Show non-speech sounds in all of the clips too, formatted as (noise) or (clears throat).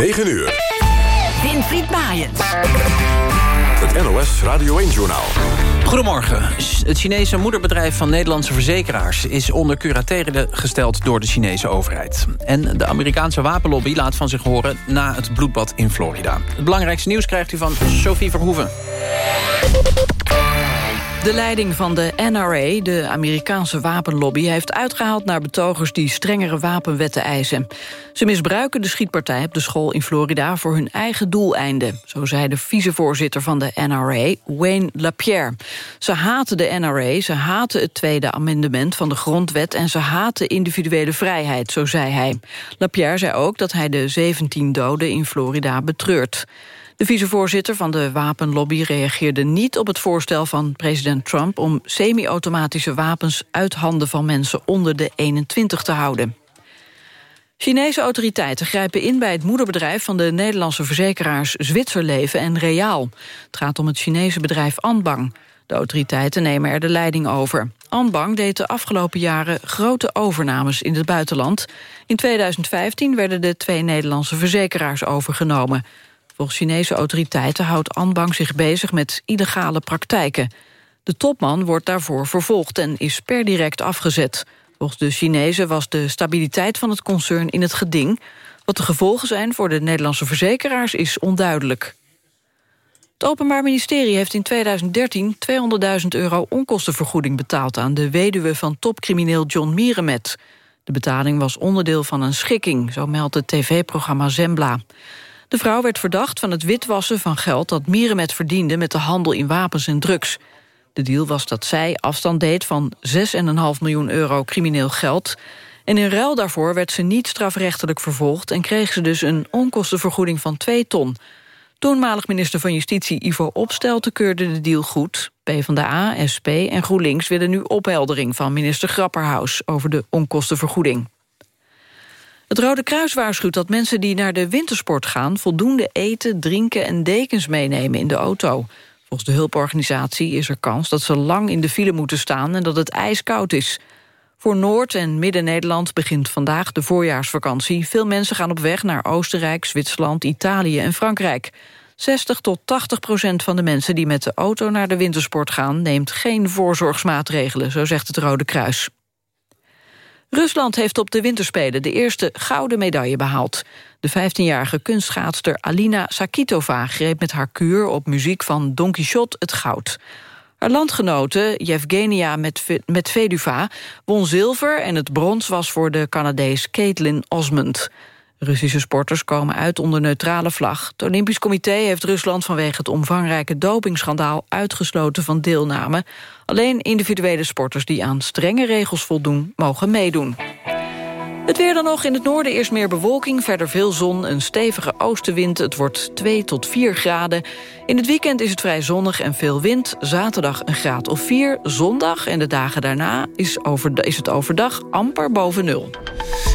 9 uur. Winfried Maaiens. Het NOS Radio 1-journaal. Goedemorgen. Het Chinese moederbedrijf van Nederlandse verzekeraars... is onder curatele gesteld door de Chinese overheid. En de Amerikaanse wapenlobby laat van zich horen... na het bloedbad in Florida. Het belangrijkste nieuws krijgt u van Sophie Verhoeven. De leiding van de NRA, de Amerikaanse wapenlobby... heeft uitgehaald naar betogers die strengere wapenwetten eisen. Ze misbruiken de schietpartij op de school in Florida... voor hun eigen doeleinden, zo zei de vicevoorzitter van de NRA, Wayne LaPierre. Ze haten de NRA, ze haten het tweede amendement van de grondwet... en ze haten individuele vrijheid, zo zei hij. LaPierre zei ook dat hij de 17 doden in Florida betreurt. De vicevoorzitter van de wapenlobby reageerde niet op het voorstel van president Trump om semi-automatische wapens uit handen van mensen onder de 21 te houden. Chinese autoriteiten grijpen in bij het moederbedrijf van de Nederlandse verzekeraars Zwitserleven en Reaal. Het gaat om het Chinese bedrijf Anbang. De autoriteiten nemen er de leiding over. Anbang deed de afgelopen jaren grote overnames in het buitenland. In 2015 werden de twee Nederlandse verzekeraars overgenomen. Volgens Chinese autoriteiten houdt Anbang zich bezig met illegale praktijken. De topman wordt daarvoor vervolgd en is per direct afgezet. Volgens de Chinezen was de stabiliteit van het concern in het geding. Wat de gevolgen zijn voor de Nederlandse verzekeraars is onduidelijk. Het Openbaar Ministerie heeft in 2013 200.000 euro onkostenvergoeding betaald aan de weduwe van topcrimineel John Mierenmet. De betaling was onderdeel van een schikking, zo meldt het tv-programma Zembla. De vrouw werd verdacht van het witwassen van geld dat Mierenmet verdiende met de handel in wapens en drugs. De deal was dat zij afstand deed van 6,5 miljoen euro crimineel geld. En in ruil daarvoor werd ze niet strafrechtelijk vervolgd... en kreeg ze dus een onkostenvergoeding van 2 ton. Toenmalig minister van Justitie Ivo Opstelten keurde de deal goed. PvdA, SP en GroenLinks willen nu opheldering van minister Grapperhaus... over de onkostenvergoeding. Het Rode Kruis waarschuwt dat mensen die naar de wintersport gaan... voldoende eten, drinken en dekens meenemen in de auto. Volgens de hulporganisatie is er kans dat ze lang in de file moeten staan... en dat het ijskoud is. Voor Noord- en Midden-Nederland begint vandaag de voorjaarsvakantie. Veel mensen gaan op weg naar Oostenrijk, Zwitserland, Italië en Frankrijk. 60 tot 80 procent van de mensen die met de auto naar de wintersport gaan... neemt geen voorzorgsmaatregelen, zo zegt het Rode Kruis. Rusland heeft op de winterspelen de eerste gouden medaille behaald. De 15-jarige kunstschaatster Alina Sakitova greep met haar kuur op muziek van Don Quixote het goud. Haar landgenote Yevgenia Medvedeva won zilver... en het brons was voor de Canadees Caitlin Osmond. Russische sporters komen uit onder neutrale vlag. Het Olympisch Comité heeft Rusland vanwege het omvangrijke dopingschandaal uitgesloten van deelname. Alleen individuele sporters die aan strenge regels voldoen mogen meedoen. Het weer dan nog in het noorden eerst meer bewolking, verder veel zon, een stevige oostenwind. Het wordt 2 tot 4 graden. In het weekend is het vrij zonnig en veel wind. Zaterdag een graad of 4, zondag en de dagen daarna is, over, is het overdag amper boven nul.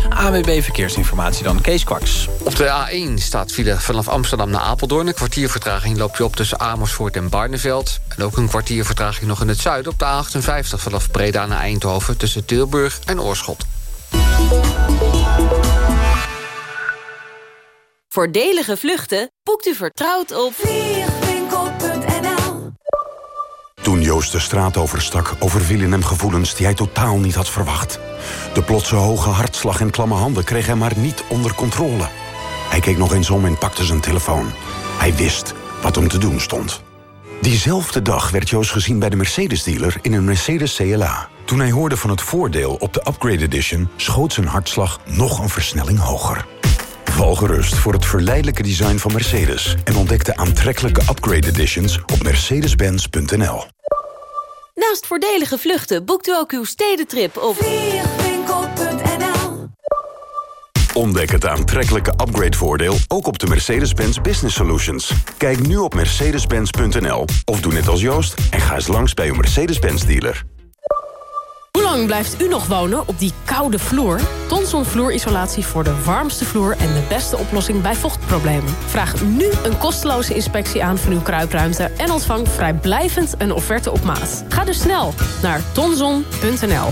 AWB Verkeersinformatie dan, Kees Kwaks. Op de A1 staat file vanaf Amsterdam naar Apeldoorn. Een kwartiervertraging loop je op tussen Amersfoort en Barneveld. En ook een kwartiervertraging nog in het zuiden op de A58... vanaf Breda naar Eindhoven tussen Tilburg en Oorschot. Voordelige vluchten boekt u vertrouwd op vliegwinkel.nl Toen Joost de straat overstak, overvielen hem gevoelens die hij totaal niet had verwacht. De plotse hoge hartslag en klamme handen kreeg hij maar niet onder controle. Hij keek nog eens om en pakte zijn telefoon. Hij wist wat hem te doen stond. Diezelfde dag werd Joost gezien bij de Mercedes-dealer in een Mercedes CLA. Toen hij hoorde van het voordeel op de Upgrade Edition... schoot zijn hartslag nog een versnelling hoger. Val gerust voor het verleidelijke design van Mercedes... en ontdek de aantrekkelijke Upgrade Editions op mercedes-benz.nl. Naast voordelige vluchten boekt u ook uw stedentrip op Ontdek het aantrekkelijke upgrade-voordeel ook op de Mercedes-Benz Business Solutions. Kijk nu op mercedes-benz.nl of doe net als Joost... en ga eens langs bij uw Mercedes-Benz-dealer. Hoe lang blijft u nog wonen op die koude vloer? Tonson vloerisolatie voor de warmste vloer en de beste oplossing bij vochtproblemen. Vraag nu een kosteloze inspectie aan van uw kruipruimte... en ontvang vrijblijvend een offerte op maat. Ga dus snel naar tonson.nl.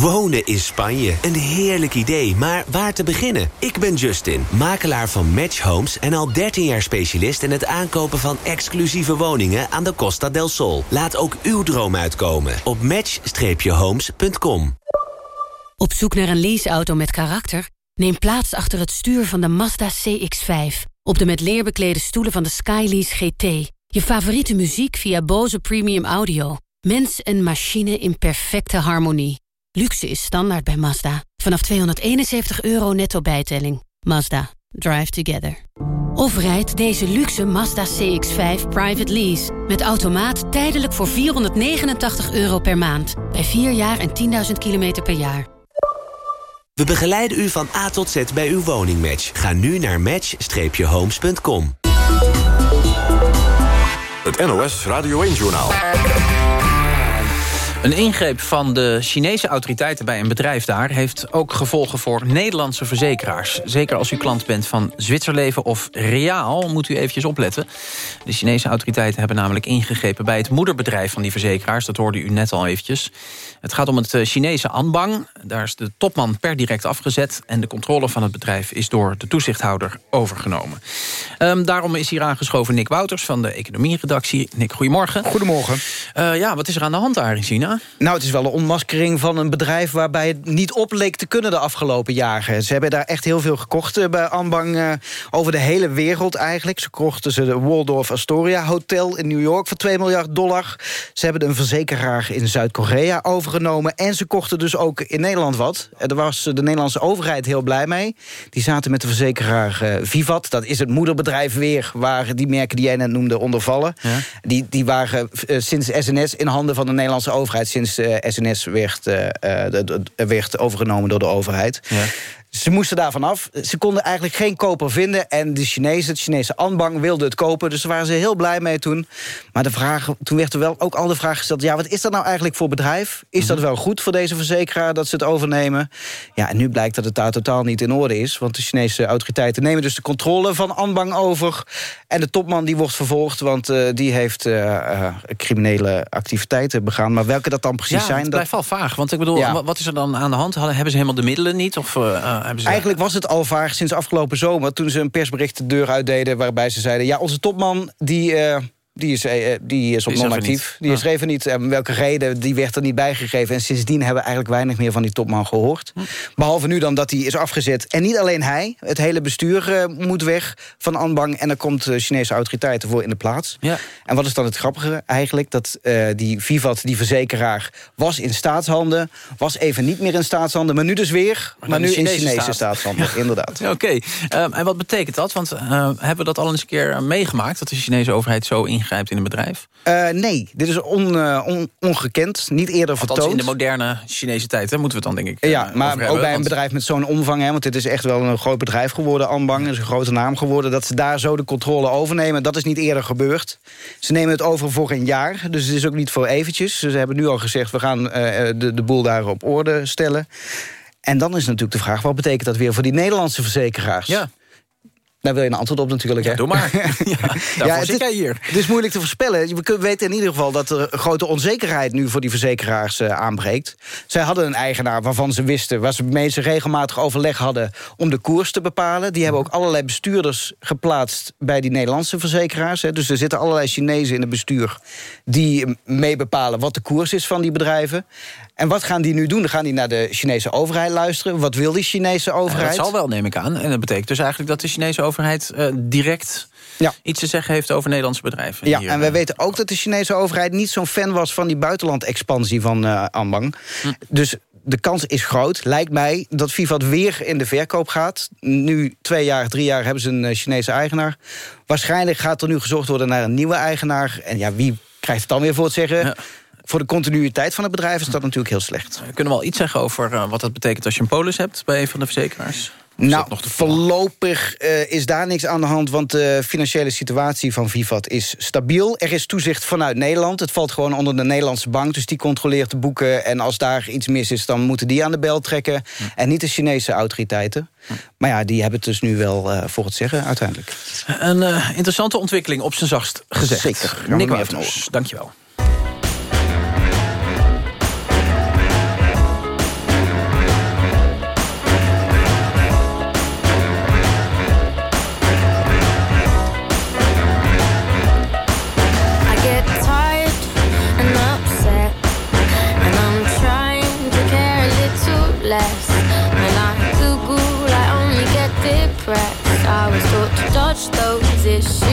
Wonen in Spanje. Een heerlijk idee, maar waar te beginnen? Ik ben Justin, makelaar van Match Homes... en al 13 jaar specialist in het aankopen van exclusieve woningen... aan de Costa del Sol. Laat ook uw droom uitkomen op match-homes.com. Op zoek naar een leaseauto met karakter? Neem plaats achter het stuur van de Mazda CX-5. Op de met leer beklede stoelen van de Skylease GT. Je favoriete muziek via Bose Premium Audio. Mens en machine in perfecte harmonie. Luxe is standaard bij Mazda. Vanaf 271 euro netto bijtelling. Mazda. Drive together. Of rijd deze luxe Mazda CX-5 private lease. Met automaat tijdelijk voor 489 euro per maand. Bij 4 jaar en 10.000 kilometer per jaar. We begeleiden u van A tot Z bij uw woningmatch. Ga nu naar match-homes.com. Het NOS Radio 1-journaal. Een ingreep van de Chinese autoriteiten bij een bedrijf daar... heeft ook gevolgen voor Nederlandse verzekeraars. Zeker als u klant bent van Zwitserleven of Reaal... moet u eventjes opletten. De Chinese autoriteiten hebben namelijk ingegrepen... bij het moederbedrijf van die verzekeraars. Dat hoorde u net al eventjes. Het gaat om het eh, Chinese Anbang. Daar is de topman per direct afgezet... en de controle van het bedrijf is door de toezichthouder overgenomen. Um, daarom is hier aangeschoven Nick Wouters van de economieredactie. Nick, goedemorgen. Goedemorgen. Uh, ja, wat is er aan de hand daar in China? Nou, het is wel een onmaskering van een bedrijf... waarbij het niet op leek te kunnen de afgelopen jaren. Ze hebben daar echt heel veel gekocht uh, bij Anbang... Uh, over de hele wereld eigenlijk. Ze kochten ze de Waldorf Astoria Hotel in New York... voor 2 miljard dollar. Ze hebben een verzekeraar in Zuid-Korea overgenomen... en ze kochten dus ook in Nederland wat. Daar was de Nederlandse overheid heel blij mee. Die zaten met de verzekeraar uh, Vivat. Dat is het moederbedrijf weer... waar die merken die jij net noemde onder vallen. Ja. Die, die waren sinds SNS in handen van de Nederlandse overheid sinds SNS werd, uh, de, de, werd overgenomen door de overheid. Ja. Ze moesten daarvan af. Ze konden eigenlijk geen koper vinden. En de Chinezen, het Chinese Anbang, wilde het kopen. Dus daar waren ze heel blij mee toen. Maar de vraag, toen werd er wel ook al de vraag gesteld... ja, wat is dat nou eigenlijk voor bedrijf? Is dat wel goed voor deze verzekeraar dat ze het overnemen? Ja, en nu blijkt dat het daar totaal niet in orde is. Want de Chinese autoriteiten nemen dus de controle van Anbang over. En de topman die wordt vervolgd... want uh, die heeft uh, uh, criminele activiteiten begaan. Maar welke dat dan precies ja, zijn... het blijft wel vaag. Want ik bedoel, ja. wat is er dan aan de hand? Hebben ze helemaal de middelen niet? Of... Eigenlijk was het al vaag sinds afgelopen zomer... toen ze een persbericht de deur uitdeden waarbij ze zeiden... ja, onze topman die, uh, die, is, uh, die is op non-actief. Die is even niet. En welke reden, die werd er niet bijgegeven. En sindsdien hebben we eigenlijk weinig meer van die topman gehoord. Hm. Behalve nu dan dat hij is afgezet. En niet alleen hij, het hele bestuur uh, moet weg van Anbang... en er komt uh, Chinese autoriteiten voor in de plaats. Ja. En wat is dan het grappige eigenlijk? Dat die Vivat, die verzekeraar, was in staatshanden... was even niet meer in staatshanden, maar nu dus weer... maar, maar nu Chinese in Chinese staat. staatshanden, ja. inderdaad. Oké, okay. um, en wat betekent dat? Want hebben we dat al eens een keer meegemaakt... dat de Chinese overheid zo ingrijpt in een bedrijf? Uh, nee, dit is on, uh, on, ongekend, niet eerder Althans vertoond. in de moderne Chinese tijd, hè, moeten we het dan denk ik Ja, maar ook bij een bedrijf met zo'n omvang... Hè, want dit is echt wel een groot bedrijf geworden, Anbang... is een grote naam geworden, dat ze daar zo de controle overnemen... dat is niet eerder gebeurd. Ze nemen het over voor een jaar, dus het is ook niet voor eventjes. Ze hebben nu al gezegd, we gaan de, de boel daar op orde stellen. En dan is natuurlijk de vraag, wat betekent dat weer voor die Nederlandse verzekeraars? Ja. Daar wil je een antwoord op natuurlijk. Ja, hè? doe maar. (laughs) ja, ja, het, is, hier. het is moeilijk te voorspellen. We weten in ieder geval dat er grote onzekerheid... nu voor die verzekeraars uh, aanbreekt. Zij hadden een eigenaar waarvan ze wisten... waar ze mee ze regelmatig overleg hadden om de koers te bepalen. Die hebben ook allerlei bestuurders geplaatst... bij die Nederlandse verzekeraars. Hè. Dus er zitten allerlei Chinezen in het bestuur... die mee bepalen wat de koers is van die bedrijven. En wat gaan die nu doen? Dan gaan die naar de Chinese overheid luisteren. Wat wil die Chinese overheid? Ja, dat zal wel, neem ik aan. En dat betekent dus eigenlijk dat de Chinese overheid uh, direct... Ja. iets te zeggen heeft over Nederlandse bedrijven. Ja, hier, en wij weten ook dat de Chinese overheid... niet zo'n fan was van die buitenlandexpansie van uh, Anbang. Hm. Dus de kans is groot, lijkt mij, dat Vivat weer in de verkoop gaat. Nu, twee jaar, drie jaar, hebben ze een Chinese eigenaar. Waarschijnlijk gaat er nu gezocht worden naar een nieuwe eigenaar. En ja, wie krijgt het dan weer voor het zeggen... Ja voor de continuïteit van het bedrijf is dat natuurlijk heel slecht. We kunnen wel iets zeggen over uh, wat dat betekent als je een polis hebt bij een van de verzekeraars? Nou, voorlopig uh, is daar niks aan de hand... want de financiële situatie van Vivat is stabiel. Er is toezicht vanuit Nederland. Het valt gewoon onder de Nederlandse bank, dus die controleert de boeken. En als daar iets mis is, dan moeten die aan de bel trekken. En niet de Chinese autoriteiten. Maar ja, die hebben het dus nu wel uh, voor het zeggen uiteindelijk. Een uh, interessante ontwikkeling, op zijn zachtst gezegd. Zeker. Nick Wouters, dankjewel. position.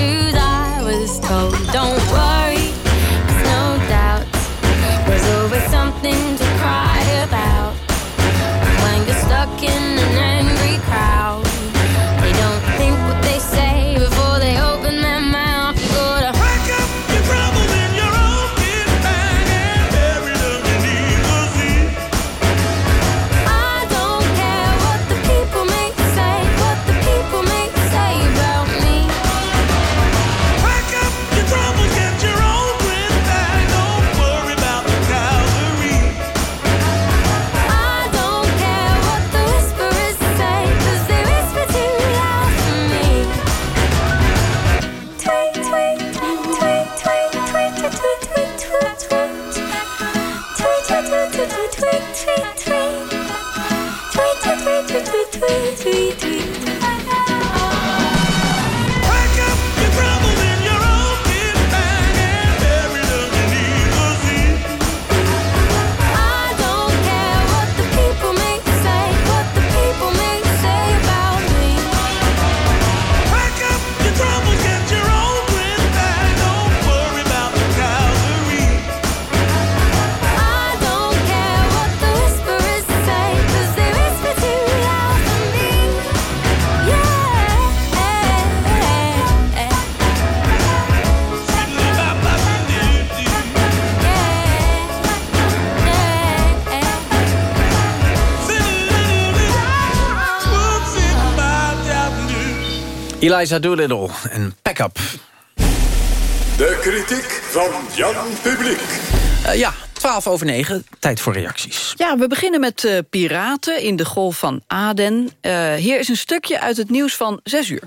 Eliza Doolittle en Pack Up. De kritiek van Jan Publiek. Uh, ja, 12 over 9, tijd voor reacties. Ja, we beginnen met uh, piraten in de Golf van Aden. Uh, hier is een stukje uit het nieuws van 6 uur.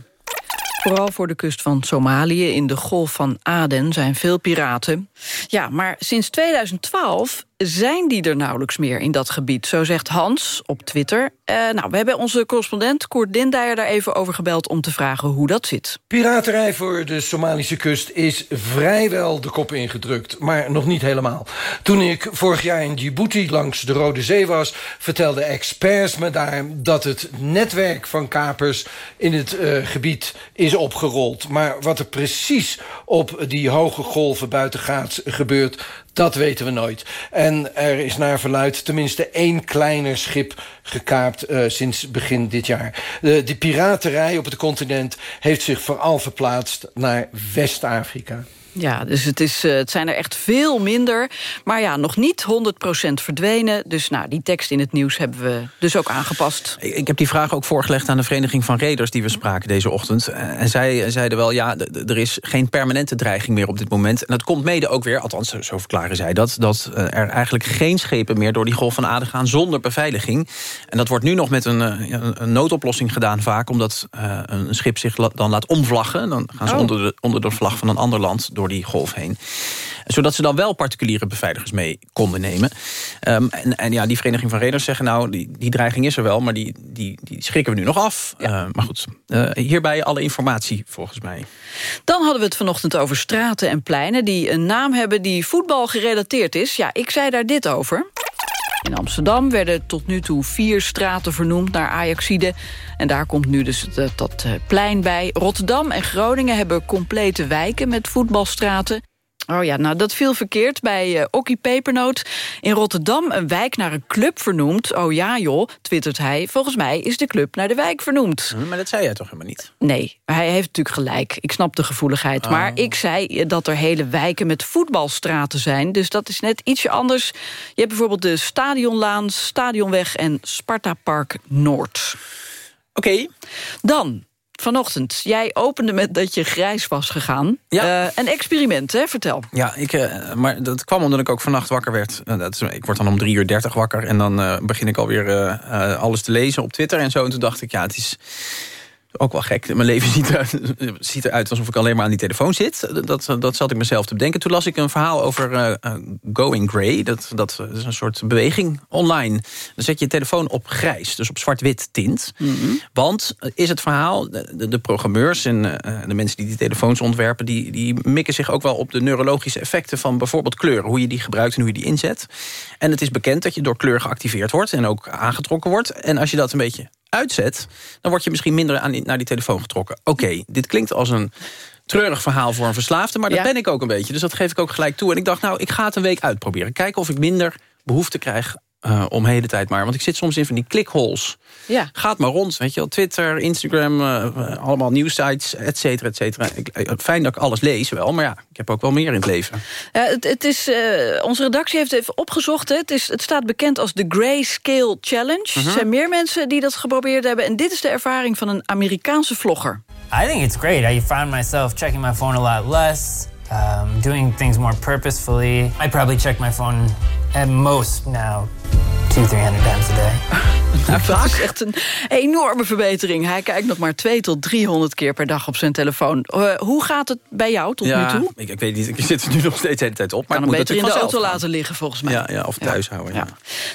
Vooral voor de kust van Somalië in de Golf van Aden zijn veel piraten. Ja, maar sinds 2012 zijn die er nauwelijks meer in dat gebied. Zo zegt Hans op Twitter. Uh, nou, we hebben onze correspondent Koert Dindijer daar even over gebeld... om te vragen hoe dat zit. Piraterij voor de Somalische kust is vrijwel de kop ingedrukt. Maar nog niet helemaal. Toen ik vorig jaar in Djibouti langs de Rode Zee was... vertelden experts me daar dat het netwerk van kapers... in het uh, gebied is opgerold. Maar wat er precies op die hoge golven buitengaats gebeurt... Dat weten we nooit. En er is naar verluid tenminste één kleiner schip gekaapt uh, sinds begin dit jaar. De piraterij op het continent heeft zich vooral verplaatst naar West-Afrika. Ja, dus het, is, uh, het zijn er echt veel minder. Maar ja, nog niet 100% verdwenen. Dus nou, die tekst in het nieuws hebben we dus ook aangepast. Ik, heb die vraag ook voorgelegd aan de Vereniging van Reders... die we spraken deze ochtend. En zij zeiden wel, ja, er is geen permanente dreiging meer op dit moment. En dat komt mede ook weer, althans zo verklaren zij dat... dat er eigenlijk geen schepen meer door die Golf van Aden gaan... zonder beveiliging. En dat wordt nu nog met een, een noodoplossing gedaan vaak... omdat een schip zich dan laat omvlaggen. Dan gaan ze oh. onder, de, onder de vlag van een ander land door die golf heen. Zodat ze dan wel particuliere beveiligers mee konden nemen. Um, en, en, ja, die Vereniging van Reders zeggen nou, die, die dreiging is er wel... maar die, die, die schrikken we nu nog af. Ja. Uh, maar goed, uh, hierbij alle informatie volgens mij. Dan hadden we het vanochtend over straten en pleinen... die een naam hebben die voetbal gerelateerd is. Ja, ik zei daar dit over... In Amsterdam werden tot nu toe vier straten vernoemd naar Ajaxide. En daar komt nu dus dat, dat plein bij. Rotterdam en Groningen hebben complete wijken met voetbalstraten. Oh ja, nou dat viel verkeerd bij uh, Okkie Pepernoot. In Rotterdam een wijk naar een club vernoemd. Oh ja joh, twittert hij. Volgens mij is de club naar de wijk vernoemd. Maar dat zei jij toch helemaal niet? Nee, hij heeft natuurlijk gelijk. Ik snap de gevoeligheid. Oh. Maar ik zei dat er hele wijken met voetbalstraten zijn. Dus dat is net ietsje anders. Je hebt bijvoorbeeld de Stadionlaan, Stadionweg en Sparta Park Noord. Oké. Dan, vanochtend, jij opende met dat je grijs was gegaan. Ja. Eh, een experiment, hè? Vertel. Ja, ik, eh, maar dat kwam omdat ik ook vannacht wakker werd. Eh, dat is, ik word dan om drie uur dertig wakker... en dan begin ik alweer alles te lezen op Twitter en zo. En toen dacht ik, ja, het is ook wel gek. Mijn leven (laughs) ziet eruit, ziet eruit alsof ik alleen maar aan die telefoon zit. Dat, dat zat ik mezelf te bedenken. Toen las ik een verhaal over eh, eh, Going Grey. Dat, dat is een soort beweging online. Dan zet je je telefoon op grijs, dus op zwart-wit tint. Want eh, is het verhaal, de, programmeurs en de mensen die die telefoons ontwerpen... Die, die mikken zich ook wel op de neurologische effecten van bijvoorbeeld kleuren. Hoe je die gebruikt en hoe je die inzet. En het is bekend dat je door kleur geactiveerd wordt en ook aangetrokken wordt. En als je dat een beetje uitzet, dan word je misschien minder aan die- naar die telefoon getrokken. Oké, dit klinkt als een treurig verhaal voor een verslaafde, maar dat Ja. ben ik ook een beetje. Dus dat geef ik ook gelijk toe. En ik dacht, nou, ik ga het een week uitproberen. Kijken of ik minder behoefte krijg eh, om hele tijd maar. Want ik zit soms in van die clickholes. Ja. Gaat maar rond, weet je wel. Twitter, Instagram, eh, allemaal nieuwsites, et cetera, et cetera. Ik- eh, Fijn dat ik alles lees wel, maar ja, ik heb ook wel meer in het leven. Ja, het, het is, eh, onze redactie heeft even opgezocht. Hè. Het, is, het staat bekend als de Grayscale Challenge. Mhm. Er zijn meer mensen die dat geprobeerd hebben. En dit is de ervaring van een Amerikaanse vlogger. I think it's great. I found myself checking my phone a lot less, um, doing things more purposefully. I probably check my phone at most now two, three hundred times a day. (laughs) Nou, dat is echt een (laughs) enorme verbetering. Hij kijkt nog maar 2 tot 300 keer per dag op zijn telefoon. Eh, hoe gaat het bij jou tot ja, nu toe? Ik, ik weet niet, ik (laughs) zit er nu nog steeds de hele tijd op. Maar kan het moet beter in de auto vanzelf laten liggen, volgens mij. gaan. Ja, ja, of thuis houden. Ja.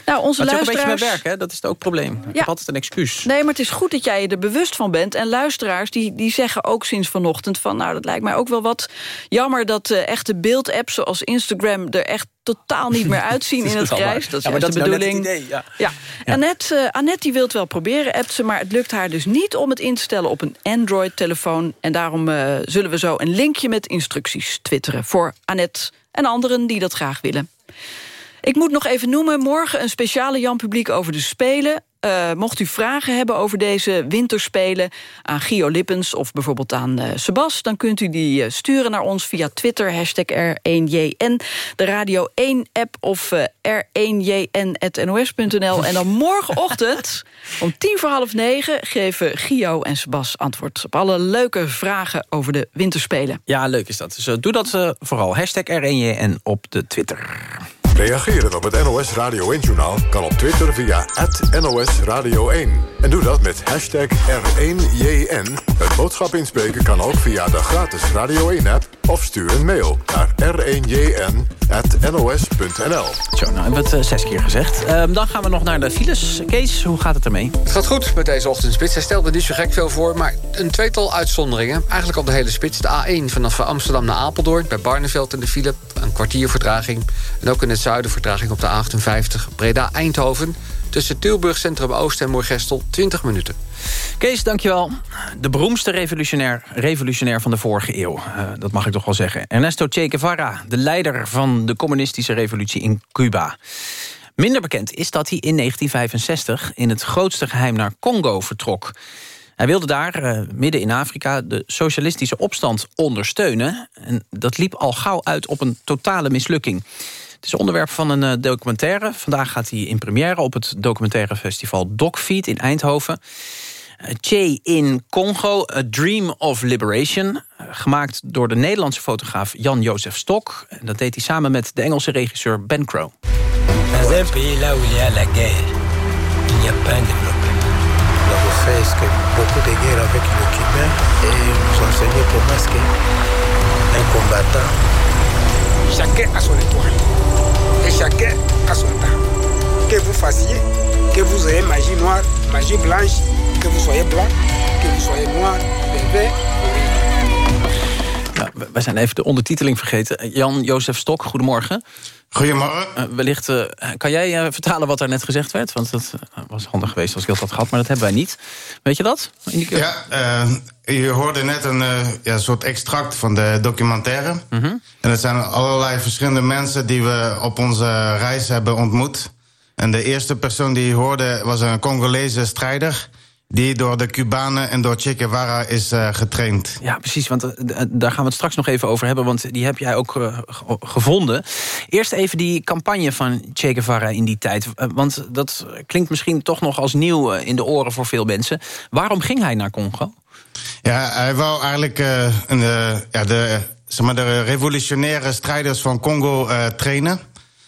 Nou, onze Maar het is ook een beetje luisteraars... mijn werk, hè? dat is het ook probleem. Ik heb altijd een excuus. Nee, maar het is goed dat jij je er bewust van bent. En luisteraars die, die zeggen ook sinds vanochtend van... nou, dat lijkt mij ook wel wat jammer dat eh, echte beeldapps zoals Instagram... er echt totaal niet meer (laughs) uitzien in het grijs. Dat is Ja, maar juist dat de is bedoeling. idee, ja. Ja. Annette, eh, Annette die wil het wel proberen, appt ze... maar het lukt haar dus niet om het in te stellen op een Android-telefoon. En daarom eh, zullen we zo een linkje met instructies twitteren... voor Annette en anderen die dat graag willen. Ik moet nog even noemen, morgen een speciale Jan Publiek over de Spelen. Eh, mocht u vragen hebben over deze winterspelen aan Gio Lippens... of bijvoorbeeld aan eh, Sebas, dan kunt u die eh, sturen naar ons via Twitter, hashtag R1JN, de Radio 1-app of eh, r1jn.nos.nl. En dan morgenochtend (laughs) om tien voor half negen geven Gio en Sebas antwoord... op alle leuke vragen over de winterspelen. Ja, leuk is dat. Dus doe dat vooral. Hashtag R1JN op de Twitter. Reageren op het NOS Radio 1-journaal kan op Twitter via NOS Radio 1. En doe dat met hashtag R1JN. Het boodschap inspreken kan ook via de gratis Radio 1-app... of stuur een mail naar r1jn.nos.nl. Zo, nou hebben we het eh, zes keer gezegd. Ehm, dan gaan we nog naar de files. Kees, hoe gaat het ermee? Het gaat goed met deze ochtendspits. Hij stelt er niet zo gek veel voor, maar een tweetal uitzonderingen. Eigenlijk al de hele spits. De A1 vanaf Amsterdam naar Apeldoorn. Bij Barneveld in de file. Een kwartier vertraging. En ook in het zuiden vertraging op de A58. Breda-Eindhoven. Tussen Tilburg Centrum Oost en Moergestel 20 minuten. Kees, dankjewel. De beroemdste revolutionair, revolutionair van de vorige eeuw. Eh, dat mag ik toch wel zeggen. Ernesto Che Guevara, de leider van de communistische revolutie in Cuba. Minder bekend is dat hij in 1965 in het grootste geheim naar Congo vertrok. Hij wilde daar, eh, midden in Afrika, de socialistische opstand ondersteunen. En dat liep al gauw uit op een totale mislukking. Het is onderwerp van een eh, documentaire. Vandaag gaat hij in première op het documentaire festival Docfeed in Eindhoven. Eh, Che in Congo, A Dream of Liberation. eh, Gemaakt door de Nederlandse fotograaf Jan-Josef Stok. En dat deed hij samen met de Engelse regisseur Ben Crow. Dans un pays là où il y a la guerre, il n'y a pas un développement. Donc vous savez ce que beaucoup de guerres avec le Cubain et nous enseignez pour moi ce qu'un combattant. Chacun a son étoile. Et chacun a son temps. Que vous fassiez, que vous ayez magie noire, magie blanche, que vous soyez blanc, que vous soyez noir, vert, We zijn even de ondertiteling vergeten. Jan-Josef Stok, goedemorgen. Goedemorgen. wellicht, eh, kan jij eh, vertalen wat er net gezegd werd? Want dat eh, was handig geweest als ik dat had gehad, maar dat hebben wij niet. Weet je dat? Ja, eh, je hoorde net een eh, ja, soort extract van de documentaire. Mhm. En het zijn allerlei verschillende mensen die we op onze reis hebben ontmoet. En de eerste persoon die je hoorde was een Congolese strijder. Die door de Cubanen en door Che Guevara is uh, getraind. Ja, precies, want uh, daar gaan we het straks nog even over hebben... want die heb jij ook uh, gevonden. Eerst even die campagne van Che Guevara in die tijd. want dat klinkt misschien toch nog als nieuw in de oren voor veel mensen. Waarom ging hij naar Congo? Ja, hij wou eigenlijk een, ja, de, zeg maar, de revolutionaire strijders van Congo trainen...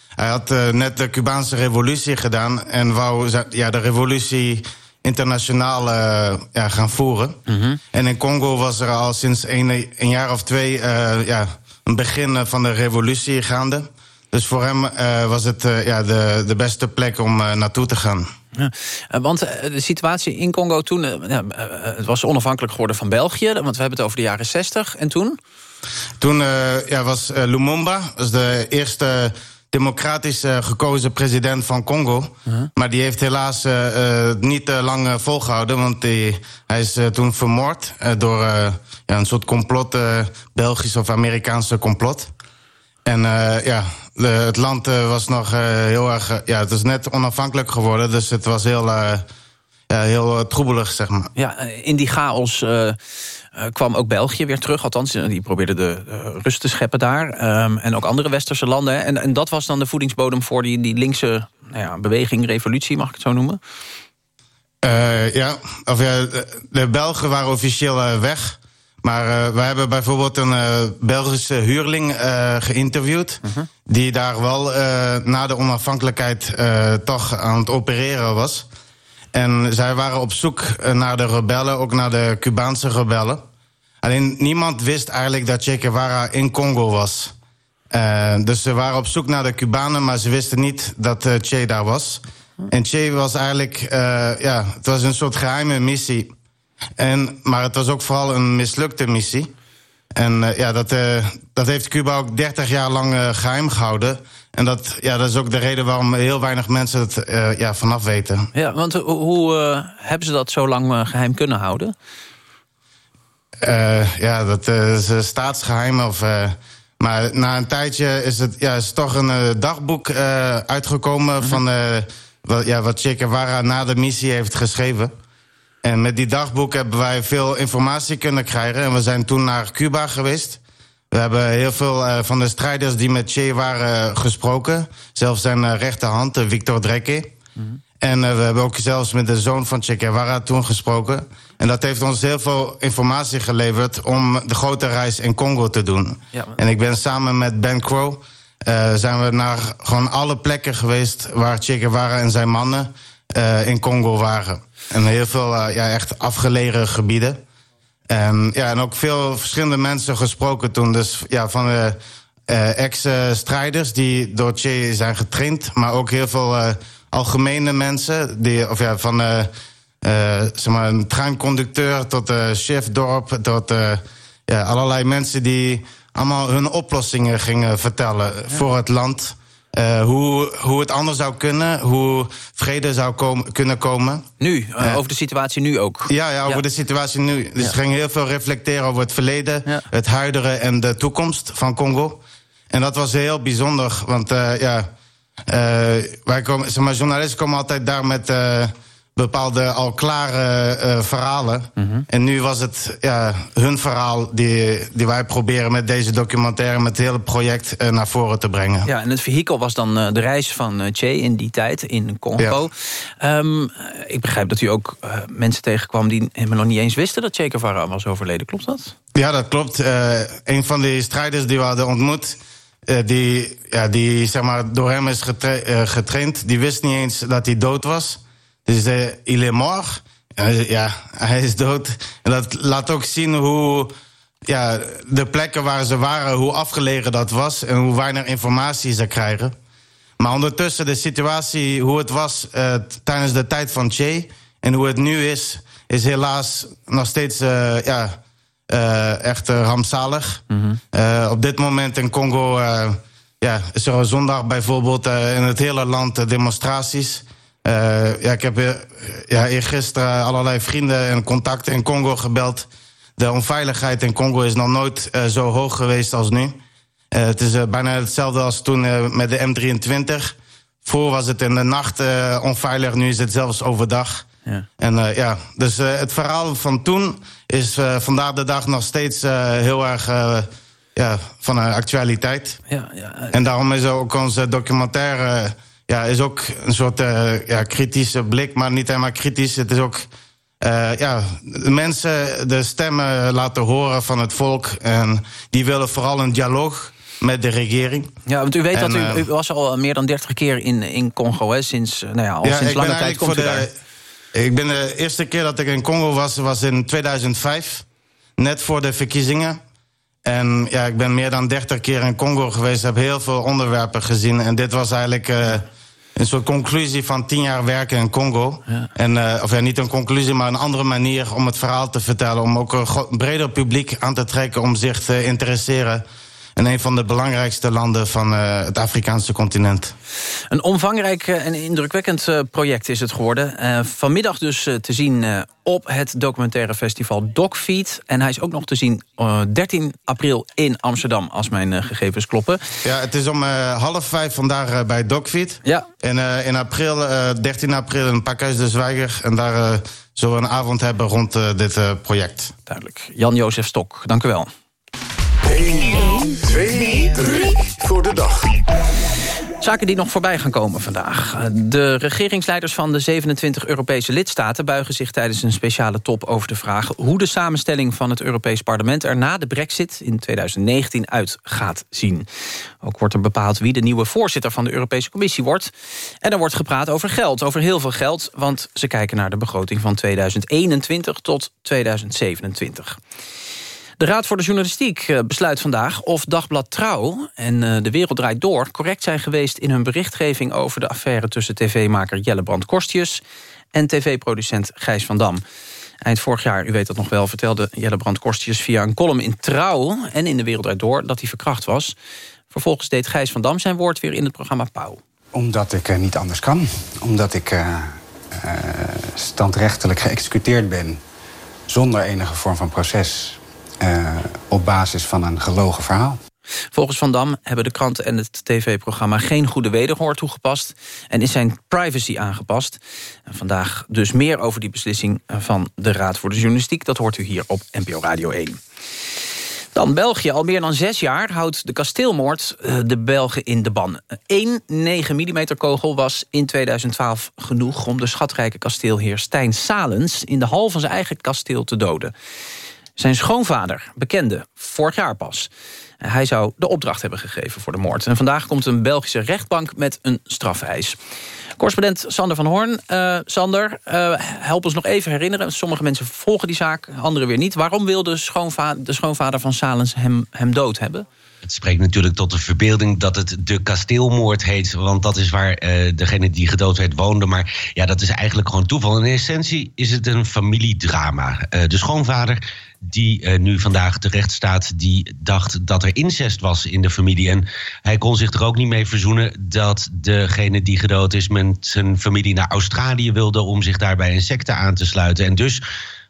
Hij had net de Cubaanse revolutie gedaan... en wou ja, de revolutie internationaal uh, ja, gaan voeren. Mm -hmm. En in Congo was er al sinds een, een jaar of twee uh, ja, een begin van de revolutie gaande. Dus voor hem uh, was het ja, de, de beste plek om naartoe te gaan. Ja, want de situatie in Congo toen... Ja, het was onafhankelijk geworden van België... want we hebben het over de jaren 60. En toen? Toen ja, was Lumumba, was de eerste democratisch uh, gekozen president van Congo. -huh. Maar die heeft helaas uh, niet lang volgehouden... want die, hij is toen vermoord door ja, een soort complot... Belgisch of Amerikaanse complot. En ja, de, het land was nog heel erg... ja, het is net onafhankelijk geworden, dus het was heel... heel troebelig, zeg maar. Ja, in die chaos kwam ook België weer terug. Althans, eh, die probeerde de uh, rust te scheppen daar. Um, en ook andere westerse landen. En, en dat was dan de voedingsbodem voor die, die linkse nou ja, beweging, revolutie, mag ik het zo noemen? Uh, ja, of ja, de, Belgen waren officieel weg. Maar we hebben bijvoorbeeld een Belgische huurling geïnterviewd... -huh. die daar wel na de onafhankelijkheid toch aan het opereren was... En zij waren op zoek naar de rebellen, ook naar de Cubaanse rebellen. Alleen niemand wist eigenlijk dat Che Guevara in Congo was. Uh, dus ze waren op zoek naar de Cubanen, maar ze wisten niet dat uh, Che daar was. En Che was eigenlijk, uh, ja, het was een soort geheime missie. En, maar het was ook vooral een mislukte missie. En ja, dat, dat heeft Cuba ook 30 jaar lang geheim gehouden. En dat, ja, dat is ook de reden waarom heel weinig mensen het ja, vanaf weten. Ja, want hoe hebben ze dat zo lang geheim kunnen houden? Uh, ja, dat uh, is staatsgeheim. Of, uh, maar na een tijdje is het ja, is toch een dagboek uitgekomen... -hmm. van wat, ja, wat Che Guevara na de missie heeft geschreven. En met die dagboek hebben wij veel informatie kunnen krijgen. En we zijn toen naar Cuba geweest. We hebben heel veel van de strijders die met Che waren gesproken. Zelfs zijn rechterhand, Victor Dreke. Mm -hmm. En we hebben ook zelfs met de zoon van Che Guevara toen gesproken... En dat heeft ons heel veel informatie geleverd om de grote reis in Congo te doen. Ja. En ik ben samen met Ben Crow uh, zijn we naar gewoon alle plekken geweest waar Che Guevara en zijn mannen uh, in Congo waren. En heel veel ja, echt afgelegen gebieden. En, ja, en ook veel verschillende mensen gesproken toen. Dus ja, van de ex-strijders die door Che zijn getraind. Maar ook heel veel algemene mensen. Die, of ja, van uh, zeg maar een treinconducteur tot uh, chef dorp, tot ja, allerlei mensen die allemaal hun oplossingen gingen vertellen ja. voor het land. hoe, hoe het anders zou kunnen, hoe vrede zou kunnen komen. Nu, over de situatie nu ook. Ja, ja over ja. de situatie nu. Dus ja. ze gingen heel veel reflecteren over het verleden, het huidige en de toekomst van Congo. En dat was heel bijzonder, want ja, wij komen, zeg maar, journalisten komen altijd daar met bepaalde al klare uh, verhalen. Mm -hmm. En nu was het ja, hun verhaal die, die wij proberen met deze documentaire... met het hele project uh, naar voren te brengen. Ja, en het vehikel was dan uh, de reis van Che in die tijd in Congo. Ja. Um, ik begrijp dat u ook mensen tegenkwam die helemaal nog niet eens wisten... dat Che Guevara was overleden, klopt dat? Ja, dat klopt. een van die strijders die we hadden ontmoet... die, ja, die zeg maar, door hem is getra getraind, die wist niet eens dat hij dood was... Dus uh, il est ja, hij is dood. En dat laat ook zien hoe ja, de plekken waar ze waren, hoe afgelegen dat was en hoe weinig informatie ze krijgen. Maar ondertussen de situatie, hoe het was tijdens de tijd van Che en hoe het nu is, is helaas nog steeds ja, uh, echt rampzalig. Mm -hmm. op dit moment in Congo ja, is er zondag bijvoorbeeld in het hele land demonstraties. Ja, ik heb ja, eergisteren allerlei vrienden en contacten in Congo gebeld. De onveiligheid in Congo is nog nooit zo hoog geweest als nu. het is bijna hetzelfde als toen met de M23. Voor was het in de nacht onveilig, nu is het zelfs overdag. En eh, ja, dus eh, het verhaal van toen is eh, vandaag de dag nog steeds heel erg ja, van uh, actualiteit. Ja, ja, En daarom is ook onze documentaire ja, is ook een soort ja, kritische blik, maar niet helemaal kritisch. Het is ook ja, de mensen de stemmen laten horen van het volk. En die willen vooral een dialoog met de regering. Ja, want u weet En, dat u, u was al meer dan 30 keer in, in Congo, hè? Sinds, nou ja, al sinds lange tijd komt u daar. de, Ik ben de eerste keer dat ik in Congo was, was in 2005. Net voor de verkiezingen. En ja, ik ben meer dan 30 keer in Congo geweest. Heb heel veel onderwerpen gezien. En dit was eigenlijk eh, een soort conclusie van 10 jaar werken in Congo. En, eh, of ja, niet een conclusie, maar een andere manier om het verhaal te vertellen. Om ook een breder publiek aan te trekken om zich te interesseren. In een van de belangrijkste landen van eh, het Afrikaanse continent. Een omvangrijk eh, en indrukwekkend eh, project is het geworden. Vanmiddag dus te zien op het documentaire festival Docfeed. En hij is ook nog te zien eh, 13 april in Amsterdam, als mijn gegevens kloppen. Ja, het is om half vijf vandaag bij Docfeed. Ja. En in april, eh 13 april in Pakhuis de Zwijger. En daar zullen we een avond hebben rond dit project. Duidelijk. Jan-Jozef Stok, dank u wel. 1, 2, 3 voor de dag. Zaken die nog voorbij gaan komen vandaag. De regeringsleiders van de 27 Europese lidstaten... buigen zich tijdens een speciale top over de vraag... hoe de samenstelling van het Europees Parlement... er na de brexit in 2019 uit gaat zien. Ook wordt er bepaald wie de nieuwe voorzitter van de Europese Commissie wordt. En er wordt gepraat over geld, over heel veel geld... want ze kijken naar de begroting van 2021 tot 2027. De Raad voor de Journalistiek eh, besluit vandaag of Dagblad Trouw en eh, De Wereld Draait Door... correct zijn geweest in hun berichtgeving over de affaire... tussen tv-maker Jelle Brand-Korstjes en tv-producent Gijs van Dam. Eind vorig jaar, u weet dat nog wel, vertelde Jelle Brand-Korstjes... via een column in Trouw en in De Wereld Draait Door dat hij verkracht was. Vervolgens deed Gijs van Dam zijn woord weer in het programma Pauw. Omdat ik eh, niet anders kan. Omdat ik standrechtelijk geëxecuteerd ben zonder enige vorm van proces. Eh, op basis van een gelogen verhaal. Volgens Van Dam hebben de kranten en het tv-programma... geen goede wederhoor toegepast en is zijn privacy aangepast. En vandaag dus meer over die beslissing van de Raad voor de Journalistiek. Dat hoort u hier op NPO Radio 1. Dan België. Al meer dan zes jaar houdt de kasteelmoord eh, de Belgen in de ban. Eén 9 mm kogel was in 2012 genoeg... om de schatrijke kasteelheer Stijn Salens... in de hal van zijn eigen kasteel te doden. Zijn schoonvader bekende vorig jaar pas. Hij zou de opdracht hebben gegeven voor de moord. En vandaag komt een Belgische rechtbank met een strafeis. Correspondent Sander van Hoorn. Eh, Sander, eh, help ons nog even herinneren. Sommige mensen volgen die zaak, anderen weer niet. Waarom wil de, schoonva de schoonvader van Salens hem, hem dood hebben? Het spreekt natuurlijk tot de verbeelding dat het de kasteelmoord heet. Want dat is waar eh, degene die gedood werd woonde. Maar ja, dat is eigenlijk gewoon toeval. In essentie is het een familiedrama. De schoonvader die eh, nu vandaag terecht staat... die dacht dat er incest was in de familie. En hij kon zich er ook niet mee verzoenen... dat degene die gedood is met zijn familie naar Australië wilde... om zich daar bij een secte aan te sluiten. En dus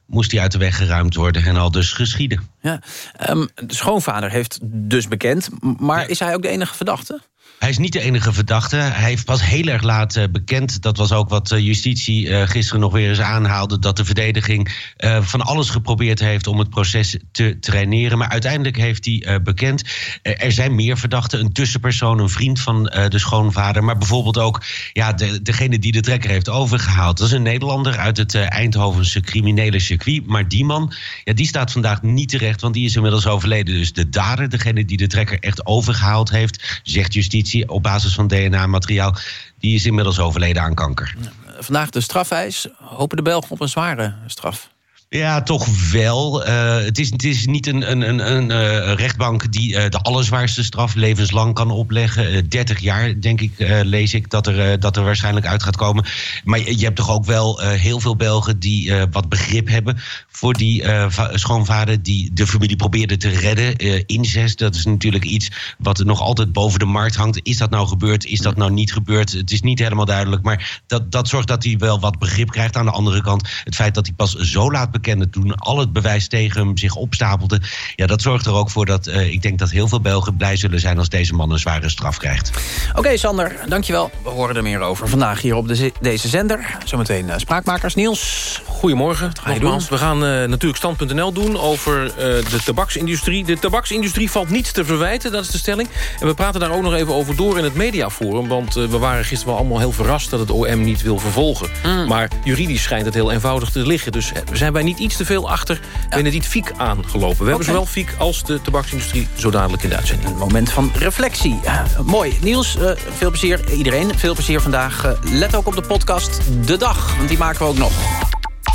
moest hij uit de weg geruimd worden en al dus geschieden. Ja, ehm, de schoonvader heeft dus bekend. Maar is hij ook de enige verdachte? Hij is niet de enige verdachte. Hij heeft pas heel erg laat eh, bekend. Dat was ook wat eh, justitie eh, gisteren nog weer eens aanhaalde. Dat de verdediging van alles geprobeerd heeft om het proces te traineren. Maar uiteindelijk heeft hij bekend. er zijn meer verdachten. Een tussenpersoon, een vriend van de schoonvader. Maar bijvoorbeeld ook ja, de, degene die de trekker heeft overgehaald. Dat is een Nederlander uit het Eindhovense criminele circuit. Maar die man, ja, die staat vandaag niet terecht. Want die is inmiddels overleden. Dus de dader, degene die de trekker echt overgehaald heeft, zegt justitie op basis van DNA-materiaal, die is inmiddels overleden aan kanker. Vandaag de strafeis. Hopen de Belgen op een zware straf? Ja, toch wel. Eh, het, is, het is niet een, een, een, een eh, rechtbank die eh, de allerzwaarste straf levenslang kan opleggen. Eh, 30 jaar, denk ik, lees ik, dat er, dat er waarschijnlijk uit gaat komen. Maar je, hebt toch ook wel heel veel Belgen die wat begrip hebben voor die va- schoonvader die de familie probeerde te redden. Incest, dat is natuurlijk iets wat nog altijd boven de markt hangt. Is dat nou gebeurd? Is dat nou niet gebeurd? Het is niet helemaal duidelijk. Maar dat, dat zorgt dat hij wel wat begrip krijgt. Aan de andere kant, het feit dat hij pas zo laat bekende toen al het bewijs tegen hem zich opstapelde. Ja, dat zorgt er ook voor dat eh, ik denk dat heel veel Belgen blij zullen zijn als deze man een zware straf krijgt. Oké, Sander, dankjewel. We horen er meer over vandaag hier op de, deze zender. Zometeen uh, Spraakmakers. Niels, Goedemorgen, ga je nogmaals. We gaan uh, natuurlijk stand.nl doen over uh, de tabaksindustrie. De tabaksindustrie valt niets te verwijten, dat is de stelling. En we praten daar ook nog even over door in het mediaforum. Want uh, we waren gisteren wel allemaal heel verrast dat het OM niet wil vervolgen. Mm. Maar juridisch schijnt het heel eenvoudig te liggen. Dus zijn wij niet iets te veel achter ja. ben het niet Fiek aangelopen. We okay. hebben zowel Fiek als de tabaksindustrie zo dadelijk in de uitzending. Een moment van reflectie. mooi. Niels, veel plezier. Iedereen, veel plezier vandaag. let ook op de podcast De Dag, want die maken we ook nog.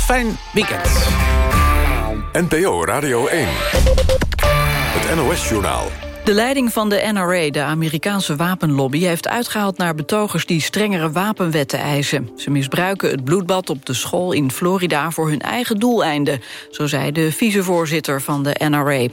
Fijn weekend. NPO Radio 1. Het NOS-journaal. De leiding van de NRA, de Amerikaanse wapenlobby... heeft uitgehaald naar betogers die strengere wapenwetten eisen. Ze misbruiken het bloedbad op de school in Florida... voor hun eigen doeleinden, zo zei de vicevoorzitter van de NRA.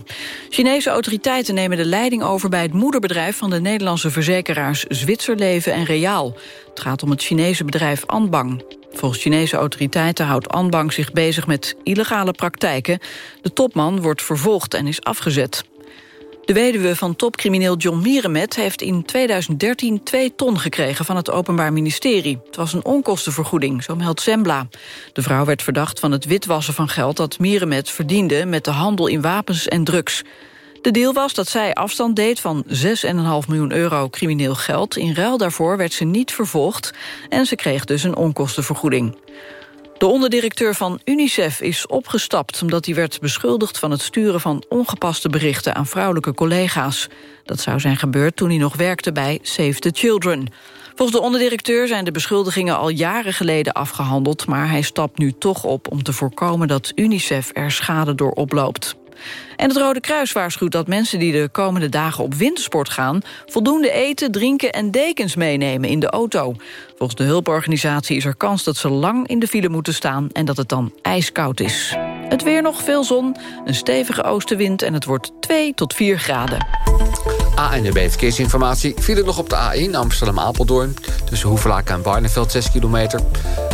Chinese autoriteiten nemen de leiding over... bij het moederbedrijf van de Nederlandse verzekeraars Zwitserleven en Reaal. Het gaat om het Chinese bedrijf Anbang. Volgens Chinese autoriteiten houdt Anbang zich bezig met illegale praktijken. De topman wordt vervolgd en is afgezet. De weduwe van topcrimineel John Mierenmet heeft in 2013 twee ton gekregen van het Openbaar Ministerie. Het was een onkostenvergoeding, zo meldt Sembla. De vrouw werd verdacht van het witwassen van geld dat Mierenmet verdiende met de handel in wapens en drugs. De deal was dat zij afstand deed van 6,5 miljoen euro crimineel geld. In ruil daarvoor werd ze niet vervolgd en ze kreeg dus een onkostenvergoeding. De onderdirecteur van UNICEF is opgestapt... omdat hij werd beschuldigd van het sturen van ongepaste berichten... aan vrouwelijke collega's. Dat zou zijn gebeurd toen hij nog werkte bij Save the Children. Volgens de onderdirecteur zijn de beschuldigingen al jaren geleden afgehandeld... maar hij stapt nu toch op om te voorkomen dat UNICEF er schade door oploopt. En het Rode Kruis waarschuwt dat mensen die de komende dagen op wintersport gaan... voldoende eten, drinken en dekens meenemen in de auto. Volgens de hulporganisatie is er kans dat ze lang in de file moeten staan... en dat het dan ijskoud is. Het weer nog, veel zon, een stevige oostenwind... en het wordt 2 tot 4 graden. ANWB Verkeersinformatie vielen nog op de A1 Amsterdam-Apeldoorn... tussen Hoevelaak en Barneveld 6 kilometer.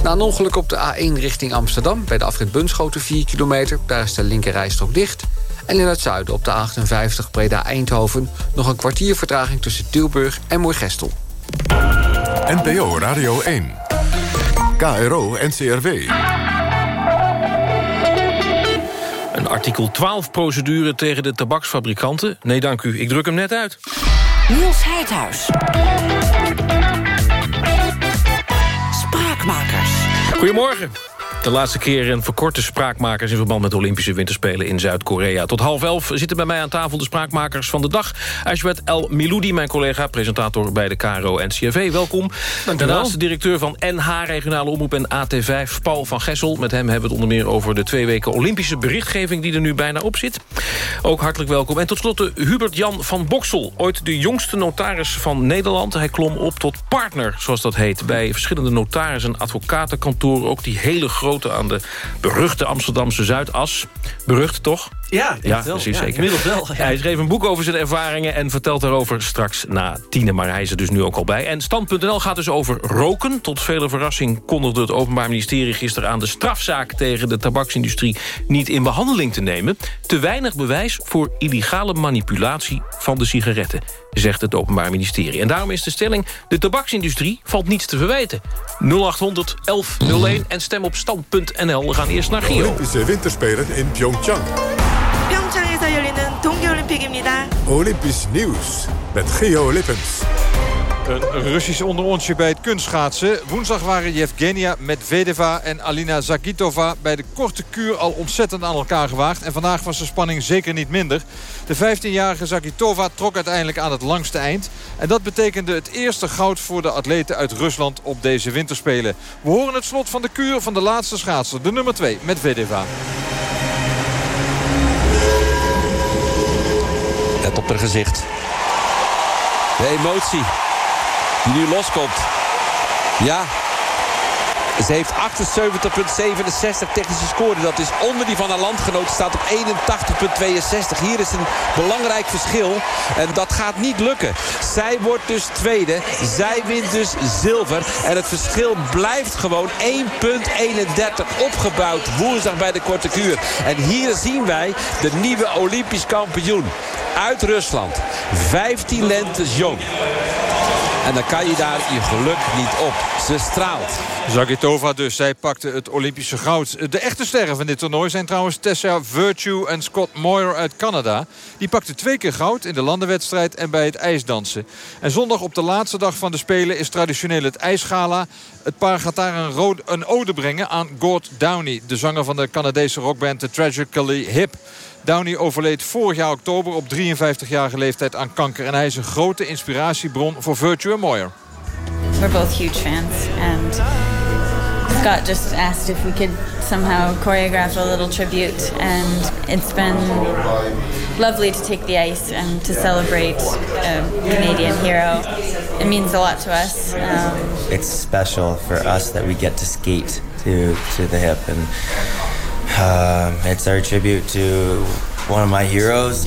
Na een ongeluk op de A1 richting Amsterdam... bij de afrit Bunschoten 4 kilometer. Daar is de linkerrijstrook dicht. En in het zuiden op de 58 Breda-Eindhoven... nog een kwartier vertraging tussen Tilburg en Moergestel. NPO Radio 1. KRO NCRW. Een artikel 12-procedure tegen de tabaksfabrikanten? Nee, dank u. Ik druk hem net uit. Niels Heidhuis. Spraakmakers. Goedemorgen. De laatste keer een verkorte spraakmakers... in verband met de Olympische Winterspelen in Zuid-Korea. Tot half elf zitten bij mij aan tafel de spraakmakers van de dag. Ashwet El Miloudi, mijn collega, presentator bij de KRO en CRV. Welkom. Daarnaast de directeur van NH Regionale Omroep en AT5, Paul van Gessel. Met hem hebben we het onder meer over de twee weken Olympische berichtgeving... die er nu bijna op zit. Ook hartelijk welkom. En tot slot de Hubert-Jan van Boksel. Ooit de jongste notaris van Nederland. Hij klom op tot partner, zoals dat heet... bij verschillende notaris- en advocatenkantoren. Ook die hele grote aan de beruchte Amsterdamse Zuidas. Berucht, toch? Ja, ja wel. precies ja, zeker. Inmiddels wel. Ja. Hij schreef een boek over zijn ervaringen en vertelt daarover straks na tienen. Maar hij is er dus nu ook al bij. En Stand.nl gaat dus over roken. Tot vele verrassing kondigde het Openbaar Ministerie gisteren aan... de strafzaak tegen de tabaksindustrie niet in behandeling te nemen. Te weinig bewijs voor illegale manipulatie van de sigaretten zegt het Openbaar Ministerie. En daarom is de stelling, de tabaksindustrie valt niets te verwijten. 0800 1101 en stem op stand.nl. We gaan eerst naar Gio. Olympische Winterspelen in Pyeongchang. 올림픽입니다. Olympisch nieuws met Geo Lippens. Een Russisch onderontje bij het kunstschaatsen. Woensdag waren Yevgenia Medvedeva en Alina Zagitova bij de korte kuur al ontzettend aan elkaar gewaagd. En vandaag was de spanning zeker niet minder. De 15-jarige Zagitova trok uiteindelijk aan het langste eind. En dat betekende het eerste goud voor de atleten uit Rusland op deze winterspelen. We horen het slot van de kuur van de laatste schaatser, de nummer 2, Medvedeva. Gezicht. De emotie die nu loskomt. Ja, Ze heeft 78,67 technische score. Dat is onder die van haar landgenoot. Staat op 81,62. Hier is een belangrijk verschil. En dat gaat niet lukken. Zij wordt dus tweede. Zij wint dus zilver. En het verschil blijft gewoon 1,31 opgebouwd. Woensdag bij de korte kuur. En hier zien wij de nieuwe Olympisch kampioen. Uit Rusland. 15 lentes jong. En dan kan je daar je geluk niet op. Ze straalt. Zagitova dus, zij pakte het Olympische goud. De echte sterren van dit toernooi zijn trouwens Tessa Virtue en Scott Moyer uit Canada. Die pakten twee keer goud in de landenwedstrijd en bij het ijsdansen. En zondag op de laatste dag van de Spelen is traditioneel het ijsgala. Het paar gaat daar een, een ode brengen aan Gord Downey. De zanger van de Canadese rockband The Tragically Hip. Downey overleed vorig jaar oktober op 53-jarige leeftijd aan kanker. En hij is een grote inspiratiebron voor Virtue en Moyer. We're both huge fans and Scott just asked if we could somehow choreograph a little tribute and it's been lovely to take the ice and to celebrate a Canadian hero. It means a lot to us. Um, it's special for us that we get to skate to to the hip and um, it's our tribute to one of my heroes.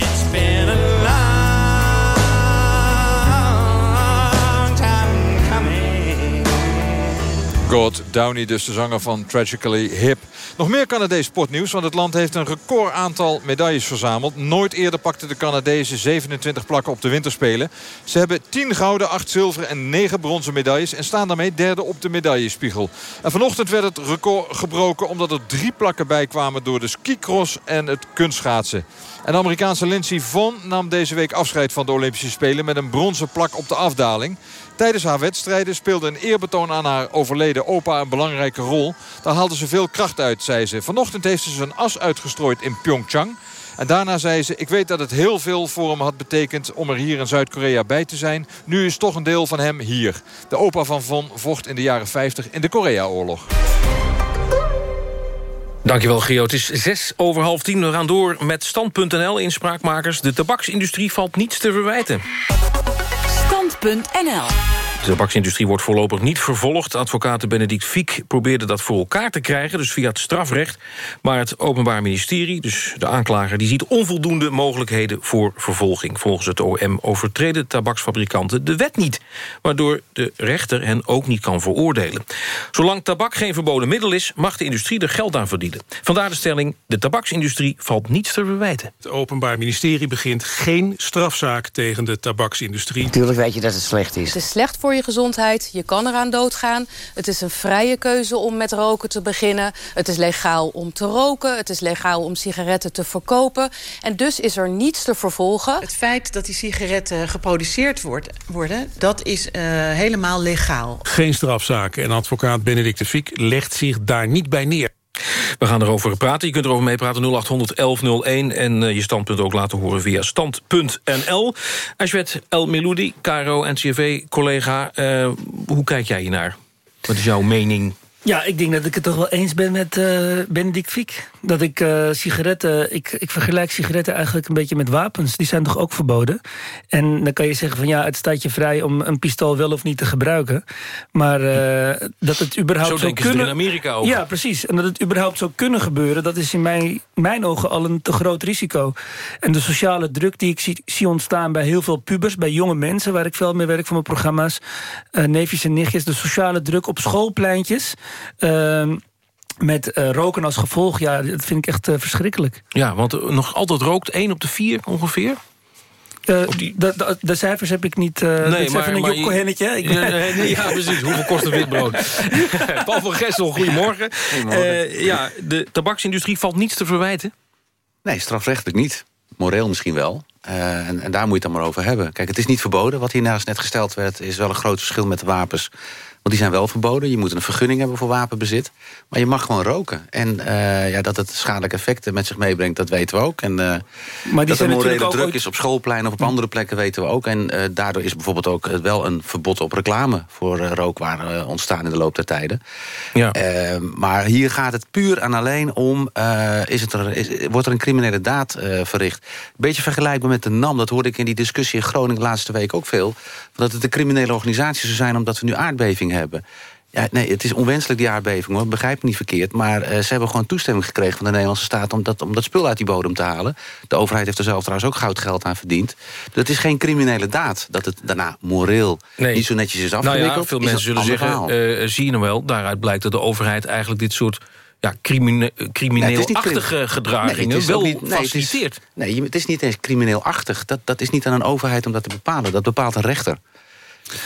God Downey, dus de zanger van Tragically Hip. Nog meer Canadees sportnieuws, want het land heeft een record aantal medailles verzameld. Nooit eerder pakten de Canadezen 27 plakken op de winterspelen. Ze hebben 10 gouden, 8 zilveren en 9 bronzen medailles... en staan daarmee derde op de medaillespiegel. En vanochtend werd het record gebroken omdat er drie plakken bijkwamen... door de skicross en het kunstschaatsen. En de Amerikaanse Lindsey Vonn nam deze week afscheid van de Olympische Spelen... met een bronzen plak op de afdaling. Tijdens haar wedstrijden speelde een eerbetoon aan haar overleden opa een belangrijke rol. Daar haalde ze veel kracht uit, zei ze. Vanochtend heeft ze zijn as uitgestrooid in Pyeongchang. En daarna zei ze, ik weet dat het heel veel voor hem had betekend... om er hier in Zuid-Korea bij te zijn. Nu is toch een deel van hem hier. De opa van Von vocht in de jaren 50 in de Korea-oorlog. Dankjewel, Gio. Het is zes over half tien. We gaan door met Stand.nl in Spraakmakers. De tabaksindustrie valt niets te verwijten. Stand.nl De tabaksindustrie wordt voorlopig niet vervolgd. Advocaat Benedict Fiek probeerde dat voor elkaar te krijgen... dus via het strafrecht. Maar het Openbaar Ministerie, dus de aanklager... die ziet onvoldoende mogelijkheden voor vervolging. Volgens het OM overtreden tabaksfabrikanten de wet niet... waardoor de rechter hen ook niet kan veroordelen. Zolang tabak geen verboden middel is... mag de industrie er geld aan verdienen. Vandaar de stelling, de tabaksindustrie valt niets te verwijten. Het Openbaar Ministerie begint geen strafzaak tegen de tabaksindustrie. Natuurlijk weet je dat het slecht is. Het is slecht voor je gezondheid, je kan eraan doodgaan. Het is een vrije keuze om met roken te beginnen. Het is legaal om te roken, het is legaal om sigaretten te verkopen. En dus is er niets te vervolgen. Het feit dat die sigaretten geproduceerd wordt, worden, dat is uh, helemaal legaal. Geen strafzaken en advocaat Benedict de Fiek legt zich daar niet bij neer. We gaan erover praten. Je kunt erover meepraten 0800 1101 en uh, je standpunt ook laten horen via stand.nl. Ashwet El Meloudi, Caro NCV-collega, uh, hoe kijk jij hiernaar? Wat is jouw mening? Ja, ik denk dat ik het toch wel eens ben met uh, Benedict Fiek. Dat ik uh, sigaretten... Ik, ik vergelijk sigaretten eigenlijk een beetje met wapens. Die zijn toch ook verboden? En dan kan je zeggen van ja, het staat je vrij... om een pistool wel of niet te gebruiken. Maar uh, dat het überhaupt Zo denken kunnen... ze in Amerika ook. Ja, precies. En dat het überhaupt zou kunnen gebeuren... dat is in mijn, mijn ogen al een te groot risico. En de sociale druk die ik zie, zie ontstaan bij heel veel pubers... bij jonge mensen, waar ik veel mee werk voor mijn programma's... neefjes en nichtjes, de sociale druk op schoolpleintjes... Met uh, roken als gevolg, ja, dat vind ik echt uh, verschrikkelijk. Ja, want nog altijd rookt één op de vier ongeveer? Uh, die... de, de, de, cijfers heb ik niet. Uh, nee, dit maar, even een maar je... (laughs) ja, nee, nee, ja, precies. Hoeveel kost een witbrood? (laughs) Paul van Gessel, goedemorgen. goedemorgen. ja, de tabaksindustrie valt niets te verwijten? Nee, strafrechtelijk niet. Moreel misschien wel. Uh, en, en, daar moet je het dan maar over hebben. Kijk, het is niet verboden. Wat hiernaast net gesteld werd... is wel een groot verschil met de wapens want die zijn wel verboden. Je moet een vergunning hebben voor wapenbezit. Maar je mag gewoon roken. En uh, ja, dat het schadelijke effecten met zich meebrengt, dat weten we ook. En uh, maar dat er morele druk ooit... is op schoolpleinen of op andere plekken, weten we ook. En uh, daardoor is bijvoorbeeld ook wel een verbod op reclame... voor rookwaar ontstaan in de loop der tijden. Ja. maar hier gaat het puur en alleen om... is het er, is, wordt er een criminele daad verricht. Beetje vergelijkbaar met de NAM. Dat hoorde ik in die discussie in Groningen de laatste week ook veel. Dat het een criminele organisatie zou zijn... omdat we nu aardbeving hebben. Ja, nee, het is onwenselijk die aardbeving, hoor. Begrijp me niet verkeerd. Maar eh, ze hebben gewoon toestemming gekregen van de Nederlandse staat... Om dat, om dat spul uit die bodem te halen. De overheid heeft er zelf trouwens ook goudgeld aan verdiend. Dat is geen criminele daad. Dat het daarna moreel niet zo netjes is Nou afgewikkeld... ja, veel mensen zullen zeggen, verhaal. eh, zie je nou wel... daaruit blijkt dat de overheid eigenlijk dit soort ja, crimine- Nee, het is niet crimineel-achtige crim- gedragingen... Nee, wel niet- nee, het is- faciliteert. Nee, het is niet eens crimineel-achtig. Dat, dat is niet aan een overheid om dat te bepalen. Dat bepaalt een rechter.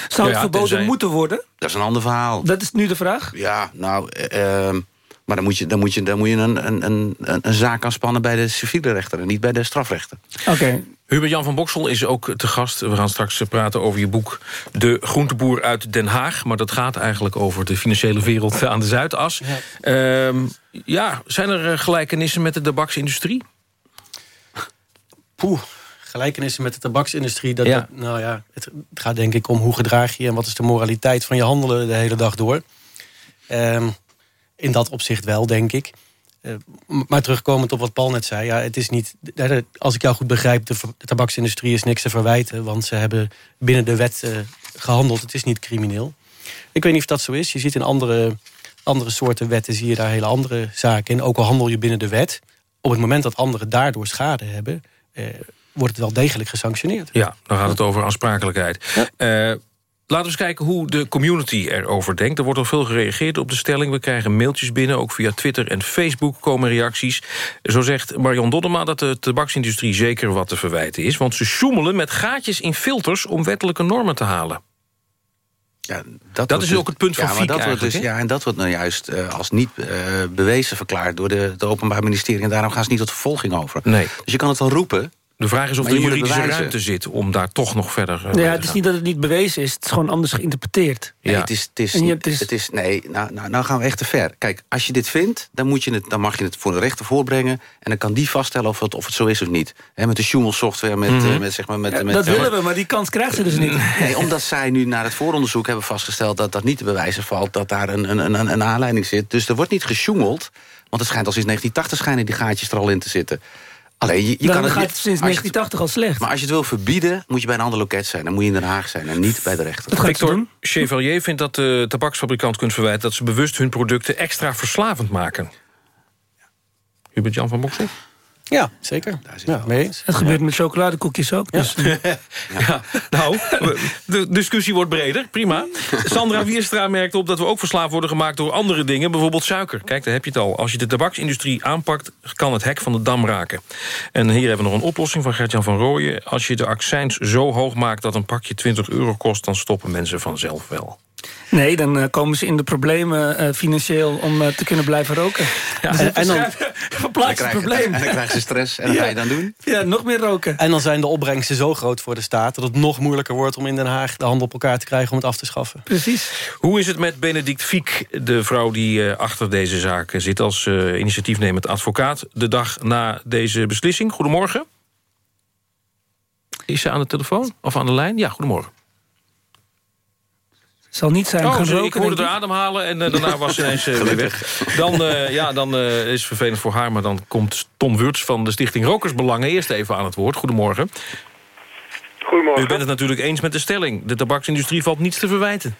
Zou het Ja, verboden tenzij- moeten worden? Dat is een ander verhaal. Dat is nu de vraag. Ja, nou... eh, ehm, maar dan moet je, dan moet je, dan moet je een, een, een, een zaak aanspannen bij de civiele rechter... en niet bij de strafrechter. Oké. Hubert-Jan van Boksel is ook te gast. We gaan straks praten over je boek De Groenteboer uit Den Haag. Maar dat gaat eigenlijk over de financiële wereld aan de Zuidas. Ja, ja zijn er eh, gelijkenissen met de tabaksindustrie? Poeh, gelijkenissen met de tabaksindustrie. Dat, Ja. dat- nou ja, het, het gaat denk ik om hoe gedraag je... en wat is de moraliteit van je handelen de hele dag door. Ehm, in dat opzicht wel, denk ik. Eh, maar terugkomend op wat Paul net zei... Ja, het is niet, de- als ik jou goed begrijp... De, de tabaksindustrie is niks te verwijten... want ze hebben binnen de wet eh, gehandeld. Het is niet crimineel. Ik weet niet of dat zo is. Je ziet in andere, andere soorten wetten... zie je daar hele andere zaken in. Ook al handel je binnen de wet... op het moment dat anderen daardoor schade hebben... eh, wordt het wel degelijk gesanctioneerd. Ja, dan gaat het over aansprakelijkheid. Eh, laten we eens kijken hoe de community erover denkt. Er wordt al veel gereageerd op de stelling. We krijgen mailtjes binnen, ook via Twitter en Facebook komen reacties. Zo zegt Marion Doddema dat de tabaksindustrie zeker wat te verwijten is... want ze sjoemelen met gaatjes in filters om wettelijke normen te halen. Ja, Dat is dus- ook het punt van ja, maar dat wordt dus? Ja, en dat wordt nou juist eh, als niet eh, bewezen verklaard... door de, het Openbaar Ministerie. En daarom gaan ze niet tot vervolging over. Nee. Dus je kan het wel roepen. De vraag is of er juridische bewijzen. ruimte zit... om daar toch nog verder eh, Ja, het is gaan. niet dat het niet bewezen is. Het is gewoon anders geïnterpreteerd. Nee, het is, het is, En je niet- hebt dus- het is nee, nou, nou, nou gaan we echt te ver. Kijk, als je dit vindt, dan, moet je het, dan mag je het voor de rechter voorbrengen... en dan kan die vaststellen of het, of het zo is of niet. He, met de Schumel software, met, Mhm. eh, met, zeg maar, met, Ja, met, dat willen we, maar die kans krijgt ze dus niet. Nee, omdat zij nu naar het vooronderzoek hebben vastgesteld... dat dat niet te bewijzen valt, dat daar een, een, een, een aanleiding zit. Dus er wordt niet gesjoemeld. Want het schijnt al sinds 1980 schijnen die gaatjes er al in te zitten. Alleen, je, je Dan kan het gaat het sinds als je 1980 al slecht. Maar als je het wil verbieden, moet je bij een ander loket zijn. Dan moet je in Den Haag zijn en niet bij de rechter. Victor Chevalier vindt dat de tabaksfabrikant kunt verwijten... dat ze bewust hun producten extra verslavend maken. Hubert-Jan van Boksel? Ja, zeker. Ja, mee eens. Het gebeurt met chocoladekoekjes ook. Dus. (laughs) Ja, nou, de discussie wordt breder. Prima. Sandra Wierstra merkt op dat we ook verslaafd worden gemaakt... door andere dingen, bijvoorbeeld suiker. Kijk, daar heb je het al. Als je de tabaksindustrie aanpakt, kan het hek van de dam raken. En hier hebben we nog een oplossing van Gertjan van Rooyen. Als je de accijns zo hoog maakt dat een pakje 20 euro kost... dan stoppen mensen vanzelf wel. Nee, dan eh, komen ze in de problemen eh, financieel om eh, te kunnen blijven roken. Ja, dus en- en dan- (laughs) verplaatst het probleem. En (laughs) dan krijgen ze stress. En wat Ja. ga je dan doen? Ja, nog meer roken. En dan zijn de opbrengsten zo groot voor de staat... dat het nog moeilijker wordt om in Den Haag de hand op elkaar te krijgen... om het af te schaffen. Precies. Hoe is het met Benedict Fiek, de vrouw die eh, achter deze zaak zit... als eh, initiatiefnemend advocaat, de dag na deze beslissing? Goedemorgen. Is ze aan de telefoon of aan de lijn? Ja, goedemorgen. Zal niet zijn Oh, sorry, ik hoorde haar ademhalen en eh, daarna was ze ineens eh, weer weg. Dan, eh, ja, dan eh, is het vervelend voor haar, maar dan komt Tom Wurts van de Stichting Rokersbelangen eerst even aan het woord. Goedemorgen. Goedemorgen. U bent het natuurlijk eens met de stelling. De tabaksindustrie valt niets te verwijten.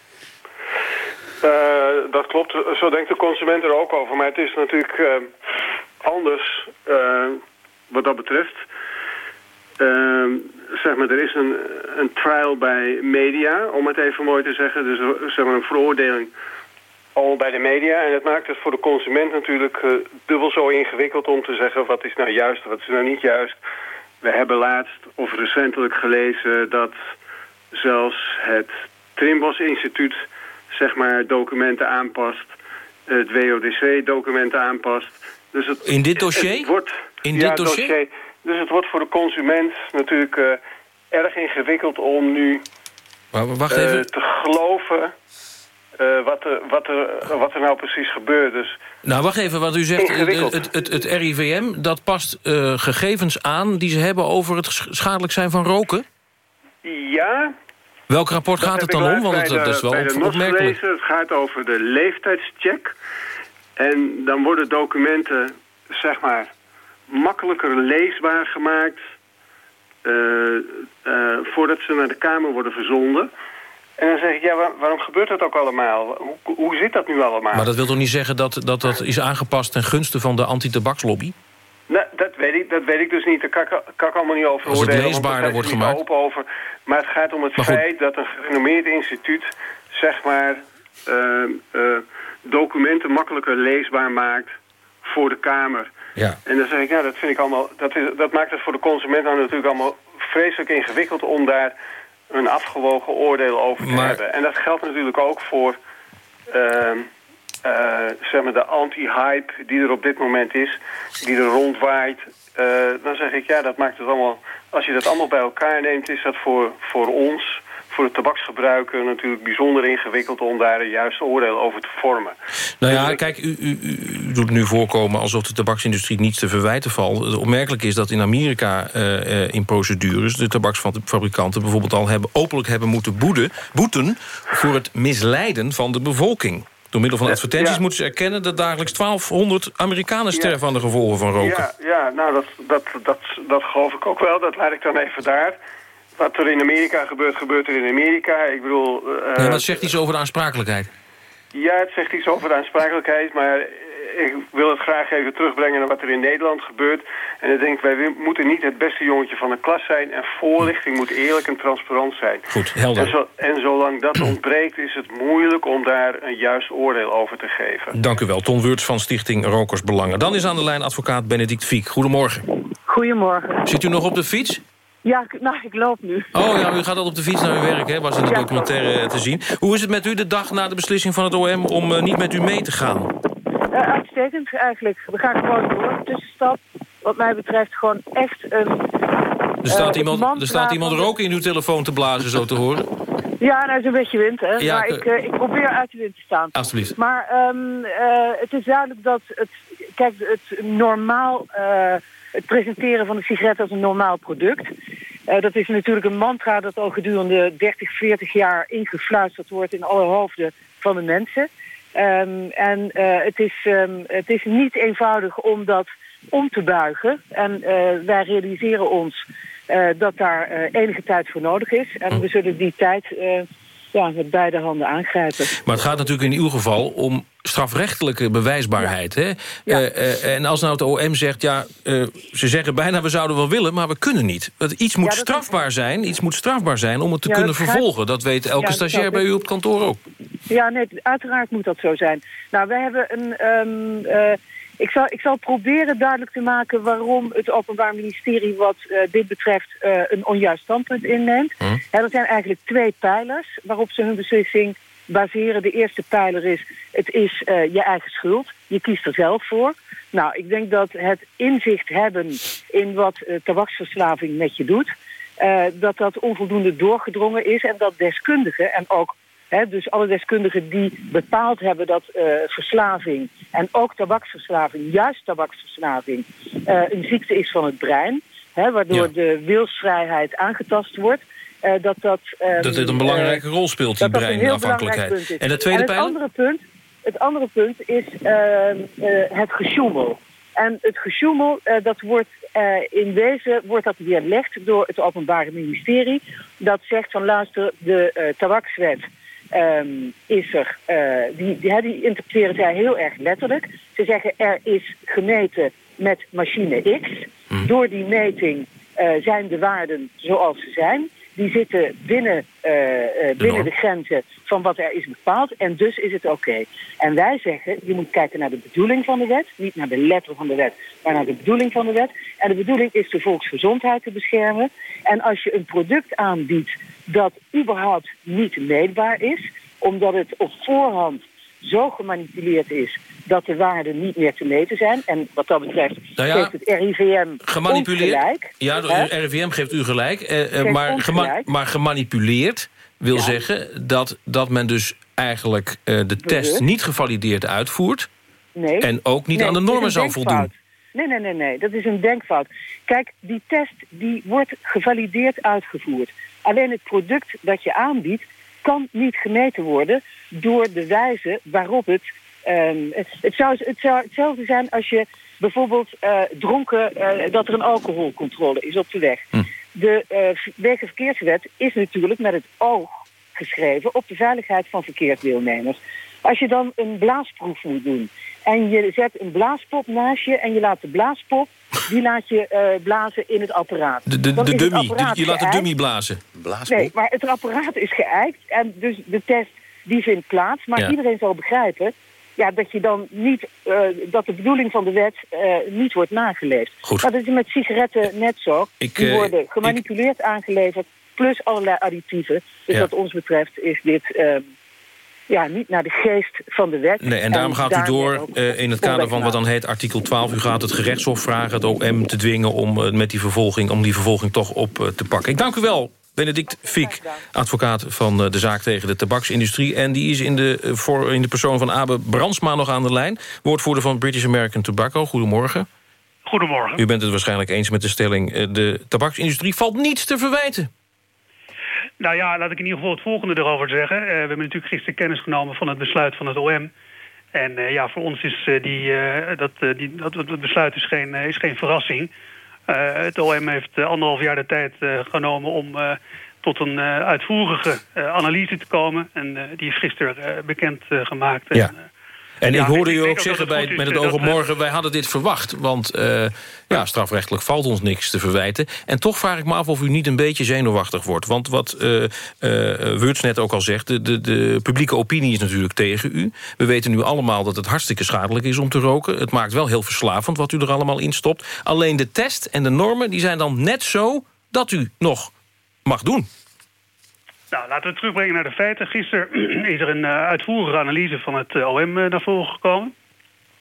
Eh, dat klopt, zo denkt de consument er ook over. Maar het is natuurlijk eh, anders eh, wat dat betreft. Zeg maar, er is een, een trial bij media, om het even mooi te zeggen. Dus zeg maar een veroordeling al bij de media. En het maakt het voor de consument natuurlijk eh, dubbel zo ingewikkeld om te zeggen... wat is nou juist, wat is nou niet juist. We hebben laatst of recentelijk gelezen dat zelfs het Trimbos Instituut zeg maar documenten aanpast, het WODC documenten aanpast. Dus het, In dit dossier? Het wordt, In ja, dit dossier? Dus het wordt voor de consument natuurlijk eh, erg ingewikkeld om nu Maar wacht eh, even. te geloven eh, wat, er, wat, er, wat er nou precies gebeurt. Dus Nou, wacht even, wat u zegt. Het, het, het RIVM, dat past gegevens aan... die ze hebben over het sch- schadelijk zijn van roken? ja, Welk rapport Dat gaat het dan om? Want het, dat is wel opmerkelijk. gelezen. Het gaat over de leeftijdscheck. En dan worden documenten, zeg maar, makkelijker leesbaar gemaakt... eh, eh, voordat ze naar de Kamer worden verzonden. En dan zeg ik, ja, waar- waarom gebeurt dat ook allemaal? Hoe, hoe zit dat nu allemaal? Maar dat wil toch niet zeggen dat dat, dat is aangepast... ten gunste van de anti-tabakslobby? Nou, dat weet ik, dat weet ik dus niet. Daar kan, ik- kan ik allemaal niet over Als het oordelen, leesbaarder wordt gemaakt. open over. Maar het gaat om het feit dat een gerenommeerd instituut... zeg maar ehm, eh, documenten makkelijker leesbaar maakt voor de Kamer. Ja. En dan zeg ik, ja, dat vind ik allemaal... Dat, is, dat maakt het voor de consument dan natuurlijk allemaal vreselijk ingewikkeld... om daar een afgewogen oordeel over te Maar- hebben. En dat geldt natuurlijk ook voor... ehm, eh, zeg maar de anti-hype die er op dit moment is, die er rondwaait, eh, dan zeg ik ja, dat maakt het allemaal. Als je dat allemaal bij elkaar neemt, is dat voor, voor ons, voor de tabaksgebruiker, natuurlijk bijzonder ingewikkeld om daar een juist oordeel over te vormen. Nou ja, kijk, u, u, u doet nu voorkomen alsof de tabaksindustrie niets te verwijten valt. Opmerkelijk is dat in Amerika eh, eh, in procedures... de tabaksfabrikanten bijvoorbeeld al hebben, openlijk hebben moeten boeden, boeten... voor het misleiden van de bevolking. Door middel van advertenties ja. moeten ze erkennen... dat dagelijks 1200 Amerikanen sterven aan de gevolgen van roken. Ja, ja nou dat, dat, dat, dat geloof ik ook wel. Dat laat ik dan even daar. Wat er in Amerika gebeurt, gebeurt er in Amerika. Ik bedoel... eh, Nee, dat zegt iets over de aansprakelijkheid. Ja, het zegt iets over de aansprakelijkheid, maar ik wil het graag even terugbrengen naar wat er in Nederland gebeurt. En ik denk, wij moeten niet het beste jongetje van de klas zijn en voorlichting moet eerlijk en transparant zijn. Goed, helder. En, zo, en zolang dat (clears throat) ontbreekt is het moeilijk om daar een juist oordeel over te geven. Dank u wel, Ton Wurts van Stichting Rokersbelangen. Dan is aan de lijn advocaat Benedict Fiek. Goedemorgen. Goedemorgen. Zit u nog op de fiets? Ja, ik- nou, ik loop nu. Oh ja, u gaat al op de fiets naar uw werk, hè? was in de Ja, documentaire eh, te zien. Hoe is het met u de dag na de beslissing van het OM om eh, niet met u mee te gaan? Eh, uitstekend eigenlijk. We gaan gewoon door. Tussenstap, wat mij betreft, gewoon echt een... Er staat, iemand, er staat iemand in uw telefoon te blazen, zo te horen. Ja, nou is een beetje wind, hè. Ja, maar ik- ik, ik probeer uit de wind te staan. Alsjeblieft. Maar ehm, eh, het is duidelijk dat het... Kijk, het normaal... het presenteren van de sigaret als een normaal product... eh, dat is natuurlijk een mantra dat al gedurende 30, 40 jaar ingefluisterd wordt in alle hoofden van de mensen. Ehm, en eh, het, is, ehm, het is niet eenvoudig om dat om te buigen. En eh, wij realiseren ons dat daar enige tijd voor nodig is. En we zullen die tijd ja, met beide handen aangrijpen. Maar het gaat natuurlijk in uw geval om strafrechtelijke bewijsbaarheid. Hè? Eh, eh, en als nou het OM zegt, ja, eh, ze zeggen bijna we zouden wel willen, maar we kunnen niet. Dat iets moet Ja, strafbaar zijn, iets moet strafbaar zijn om het te Ja, kunnen dat vervolgen. Dat weet elke Ja, stagiair bij u op het kantoor ook. Ja, nee, uiteraard moet dat zo zijn. Nou, wij hebben een. ehm, eh, ik, zal, ik zal proberen duidelijk te maken waarom het Openbaar Ministerie wat eh, dit betreft eh, een onjuist standpunt inneemt. Hè, er zijn eigenlijk twee pijlers waarop ze hun beslissing baseren. De eerste pijler is, het is eh, je eigen schuld. Je kiest er zelf voor. Nou, ik denk dat het inzicht hebben in wat tabaksverslaving met je doet... dat dat onvoldoende doorgedrongen is en dat deskundigen en ook Dus alle deskundigen die bepaald hebben dat eh, verslaving en ook tabaksverslaving, juist tabaksverslaving, eh, een ziekte is van het brein, waardoor de wilsvrijheid aangetast wordt. eh, dat dat, ehm, Dat dit een belangrijke rol speelt, die dat dat breinafhankelijkheid. En de tweede het pijler? Andere punt, het andere punt is ehm, eh, het gesjoemel. En het gesjoemel, dat wordt in wezen wordt dat weerlegd door het Openbare Ministerie. Dat zegt van luister, de tabakswet ehm, is er, eh, die, die, die interpreteren zij heel erg letterlijk. Ze zeggen er is gemeten met machine X. Door die meting eh, zijn de waarden zoals ze zijn. Die zitten binnen, eh, eh, binnen de grenzen van wat er is bepaald. En dus is het oké. En wij zeggen, je moet kijken naar de bedoeling van de wet. Niet naar de letter van de wet, maar naar de bedoeling van de wet. En de bedoeling is de volksgezondheid te beschermen. En als je een product aanbiedt dat überhaupt niet meetbaar is... omdat het op voorhand zo gemanipuleerd is dat de waarden niet meer te meten zijn. En wat dat betreft Nou ja, geeft het RIVM Gemanipuleerd. gelijk. Ja, de Hè? RIVM geeft u gelijk. eh, eh, maar, gema- maar gemanipuleerd wil Ja. zeggen dat, dat men dus eigenlijk eh, de test niet gevalideerd uitvoert. Nee. En ook niet Nee, aan de het normen zou voldoen. Nee, nee, nee, nee. Dat is een denkfout. Kijk, die test die wordt gevalideerd uitgevoerd. Alleen het product dat je aanbiedt kan niet gemeten worden door de wijze waarop het. ehm, het, het, zou, het zou hetzelfde zijn als je bijvoorbeeld eh, dronken, eh, dat er een alcoholcontrole is op de weg. De eh, Wegenverkeerswet is natuurlijk met het oog geschreven op de veiligheid van verkeersdeelnemers. Als je dan een blaasproef moet doen en je zet een blaaspop naast je en je laat de blaaspop, die laat je eh, blazen in het apparaat. De, de, dummy, apparaat de- je laat de dummy blazen. Nee, maar het apparaat is geëikt en dus de test die vindt plaats. Maar Ja. iedereen zal begrijpen ja, dat je dan niet, eh, dat de bedoeling van de wet eh, niet wordt nageleefd. Goed. Maar dat is met sigaretten net zo. Ik, die worden gemanipuleerd aangeleverd, plus allerlei additieven. Dus Ja. wat ons betreft is dit eh, ja, niet naar de geest van de wet. Nee, en daarom gaat u door eh, in het kader van wat dan heet artikel 12. U gaat het gerechtshof vragen, het OM te dwingen om, eh, met die vervolging, om die vervolging toch op eh, te pakken. Ik dank u wel, Benedict Fiek, advocaat van eh, de zaak tegen de tabaksindustrie. En die is in de, voor, in de persoon van Abe Brandsma nog aan de lijn. Woordvoerder van British American Tobacco. Goedemorgen. Goedemorgen. U bent het waarschijnlijk eens met de stelling... de tabaksindustrie valt niets te verwijten. Nou ja, laat ik in ieder geval het volgende erover zeggen. Eh, we hebben natuurlijk gisteren kennis genomen van het besluit van het OM. En eh, ja, voor ons is eh, die, dat, die, dat, dat besluit is geen, is geen verrassing. Het OM heeft anderhalf jaar de tijd genomen om tot een uitvoerige analyse te komen. En die is gisteren bekend gemaakt. Ja. En Ja, ik hoorde ik u ook zeggen het bij, met het oog op morgen... wij hadden dit verwacht, want eh, ja, strafrechtelijk valt ons niks te verwijten. En toch vraag ik me af of u niet een beetje zenuwachtig wordt. Want wat eh eh, Wurts net ook al zegt... De, de, de publieke opinie is natuurlijk tegen u. We weten nu allemaal dat het hartstikke schadelijk is om te roken. Het maakt wel heel verslavend wat u er allemaal in stopt. Alleen de test en de normen die zijn dan net zo dat u nog mag doen. Nou, laten we terugbrengen naar de feiten. Gisteren (clears throat) is er een eh, uitvoerige analyse van het eh, OM eh, naar voren gekomen.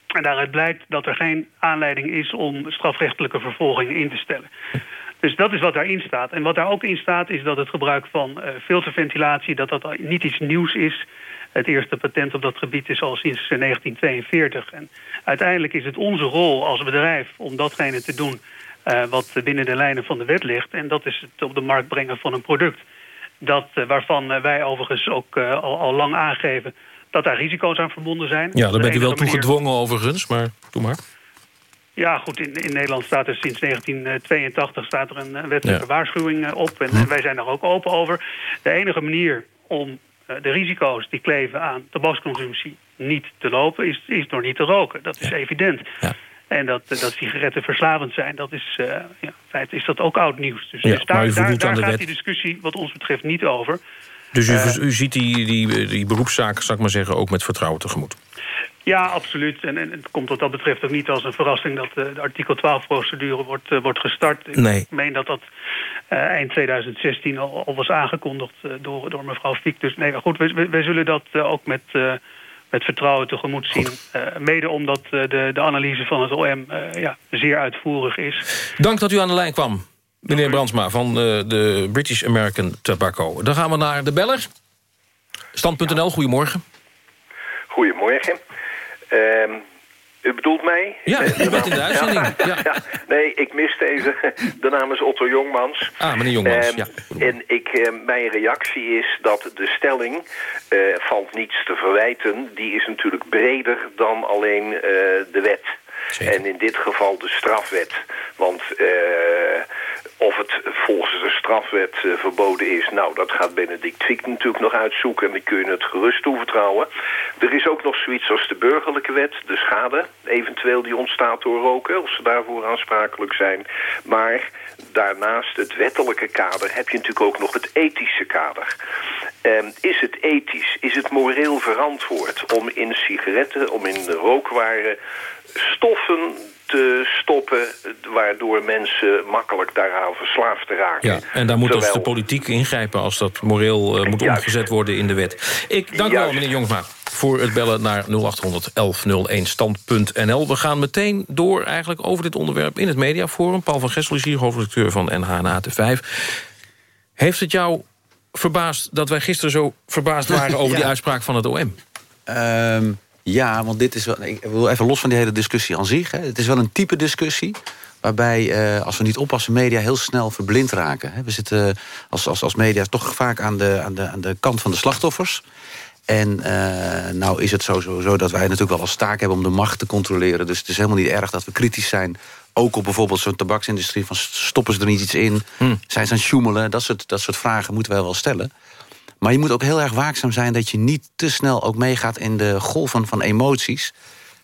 En daaruit blijkt dat er geen aanleiding is om strafrechtelijke vervolging in te stellen. (laughs) Dus dat is wat daarin staat. En wat daar ook in staat is dat het gebruik van filterventilatie... dat dat niet iets nieuws is. Het eerste patent op dat gebied is al sinds eh, 1942. En uiteindelijk is het onze rol als bedrijf om datgene te doen... wat binnen de lijnen van de wet ligt. En dat is het op de markt brengen van een product dat, eh, waarvan eh, wij overigens ook eh, al, al lang aangeven dat daar risico's aan verbonden zijn. Ja, daar bent u wel toe gedwongen overigens, maar doe maar. Ja, goed, in, in Nederland staat er sinds 1982 staat er een wettelijke Ja. waarschuwing op. En eh, wij zijn daar ook open over. De enige manier om de risico's die kleven aan tabaksconsumptie niet te lopen... is, is door niet te roken. Dat is evident. En dat, dat sigaretten verslavend zijn, dat is, eh, ja, in feite is dat ook oud nieuws. Dus, Ja, dus daar, daar, gaat wet. die discussie wat ons betreft niet over. Dus u, Eh, u ziet die, die, die beroepszaak, zal ik maar zeggen, ook met vertrouwen tegemoet. Ja, absoluut. En, en het komt wat dat betreft ook niet als een verrassing... dat eh, de artikel 12-procedure wordt, wordt gestart. Ik meen dat dat eind 2016 al, al was aangekondigd door, door mevrouw Fiek. Dus nee, maar goed, wij, wij- zullen dat ook met, met vertrouwen tegemoet zien. Eh, mede omdat eh, de, de analyse van het OM eh, ja, zeer uitvoerig is. Dank dat u aan de lijn kwam, meneer Brandsma van eh, de British American Tobacco. Dan gaan we naar de beller. Stand.nl, goedemorgen. Goedemorgen. U bedoelt mij? Ja, u bent in de uitzending. (laughs) Ja. Nee, ik miste even. De naam is Otto Jongmans. Ah, meneer Jongmans, Ehm, ja. En ik, eh, mijn reactie is dat de stelling eh, valt niets te verwijten. Die is natuurlijk breder dan alleen eh, de wet. En in dit geval de strafwet. Want eh, of volgens de strafwet eh, verboden is... nou, dat gaat Benedict Fiek natuurlijk nog uitzoeken... en we kunnen het gerust toevertrouwen. Er is ook nog zoiets als de burgerlijke wet. De schade eventueel die ontstaat door roken... of ze daarvoor aansprakelijk zijn. Maar daarnaast het wettelijke kader... heb je natuurlijk ook nog het ethische kader. Ehm, is het ethisch, is het moreel verantwoord... om in sigaretten, om in rookwaren stoffen te stoppen... waardoor mensen makkelijk daaraan verslaafd te raken. Ja, en daar moet dus Terwijl- de politiek ingrijpen als dat moreel eh, moet Juist. omgezet worden in de wet. Ik dank u wel, meneer Jongsma, voor het bellen naar 0800 1101 stand.nl. We gaan meteen door eigenlijk over dit onderwerp in het mediaforum. Paul van Gessel is hier, hoofdredacteur van NH5. Heeft het jou verbaasd dat wij gisteren zo verbaasd waren... (laughs) over Ja. die uitspraak van het OM? Ehm, ja, want dit is wel. Ik wil even los van die hele discussie aan zich. Hè. Het is wel een type discussie. Waarbij, eh, als we niet oppassen, media heel snel verblind raken. Hè. We zitten eh, als, als, als media toch vaak aan de, aan, de, aan de kant van de slachtoffers. En eh, nou is het zo, zo, zo dat wij natuurlijk wel als taak hebben om de macht te controleren. Dus het is helemaal niet erg dat we kritisch zijn. Ook op bijvoorbeeld zo'n tabaksindustrie. Van stoppen ze er niet iets in? Zijn ze aan het sjoemelen? Dat soort, dat soort vragen moeten wij wel stellen. Maar je moet ook heel erg waakzaam zijn... dat je niet te snel ook meegaat in de golven van emoties.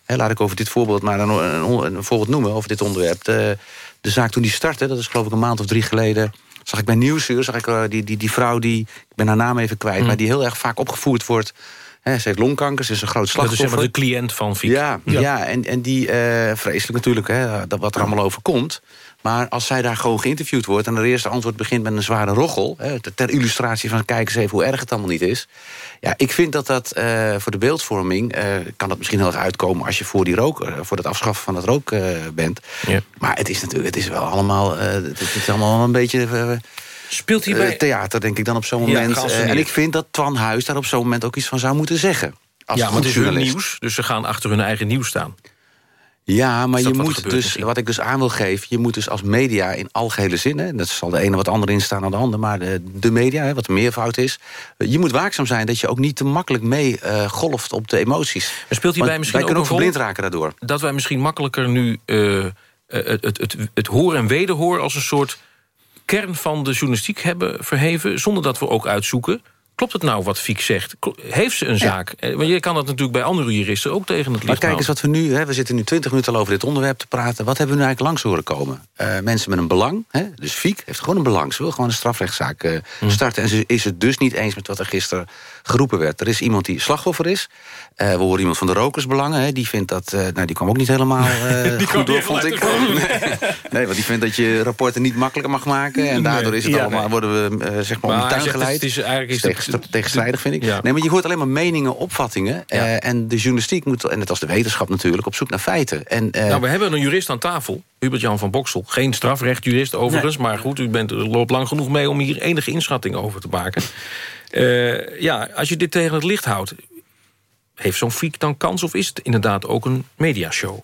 Laat ik over dit voorbeeld maar een, een, een voorbeeld noemen... over dit onderwerp. De, de zaak toen die startte, dat is geloof ik een maand of drie geleden... zag ik bij Nieuwsuur, zag ik uh, die, die, die vrouw die... ik ben haar naam even kwijt, Mm. maar die heel erg vaak opgevoerd wordt... Ze heeft longkanker, ze is een groot Dat is slachtoffer. zeg maar de cliënt van Fiek. Ja, ja. en, en die eh, vreselijk natuurlijk, hè, dat wat er allemaal overkomt. Maar als zij daar gewoon geïnterviewd wordt... en haar eerste antwoord begint met een zware roggel... Hè, ter illustratie van kijk eens even hoe erg het allemaal niet is... ja, ik vind dat dat eh, voor de beeldvorming... eh, kan dat misschien heel erg uitkomen als je voor, die rook, eh, voor het afschaffen van het rook eh, bent. Maar het is natuurlijk het is wel allemaal, eh, het, is allemaal een beetje... Speelt hij bij... theater, denk ik dan op zo'n Ja, moment. en ik vind dat Twan Huis daar op zo'n moment ook iets van zou moeten zeggen. Als ja, maar het is hun nieuws, dus ze gaan achter hun eigen nieuws staan. Ja, maar je moet dus, wat ik dus aan wil geven... je moet dus als media in algehele zin... hè, dat zal de ene wat andere in staan dan de ander... maar de, de media, hè, wat de meervoud is... je moet waakzaam zijn dat je ook niet te makkelijk mee eh, golft op de emoties. Maar speelt hierbij misschien wij ook kunnen ook rol? verblind raken daardoor. Dat wij misschien makkelijker nu eh, eh, het, het, het, het hoor en wederhoor... als een soort kern van de journalistiek hebben verheven... zonder dat we ook uitzoeken... Klopt het nou wat Fiek zegt? Heeft ze een zaak? Eh, Want je kan dat natuurlijk bij andere juristen ook tegen het Maar licht kijk eens wat we nu... Hè, we zitten nu 20 minuten al over dit onderwerp te praten. Wat hebben we nu eigenlijk langs horen komen? Eh, mensen met een belang. Hè, dus Fiek heeft gewoon een belang. Ze wil gewoon een strafrechtszaak eh, starten. En ze is het dus niet eens met wat er gisteren geroepen werd. Er is iemand die slachtoffer is. Eh, we horen iemand van de rokersbelangen. Hè, die vindt dat... eh, nou, die kwam ook niet helemaal (laughs) Die kwam goed door, vond ik. (laughs) Nee. nee, want die vindt dat je rapporten niet makkelijker mag maken. En daardoor is het Ja, allemaal, nee. worden we zeg maar, om de Maar tuin geleid. het is eigenlijk is Tegen- tegenstrijdig, vind ik. Ja. Nee, maar je hoort alleen maar meningen, opvattingen. en de journalistiek moet, en net als de wetenschap natuurlijk, op zoek naar feiten. En, Nou, we hebben een jurist aan tafel, Hubert-Jan van Boksel. Geen strafrechtjurist overigens, maar goed, u bent, loopt lang genoeg mee... om hier enige inschatting over te maken. Eh, ja, als je dit tegen het licht houdt... heeft zo'n Fiek dan kans of is het inderdaad ook een mediashow?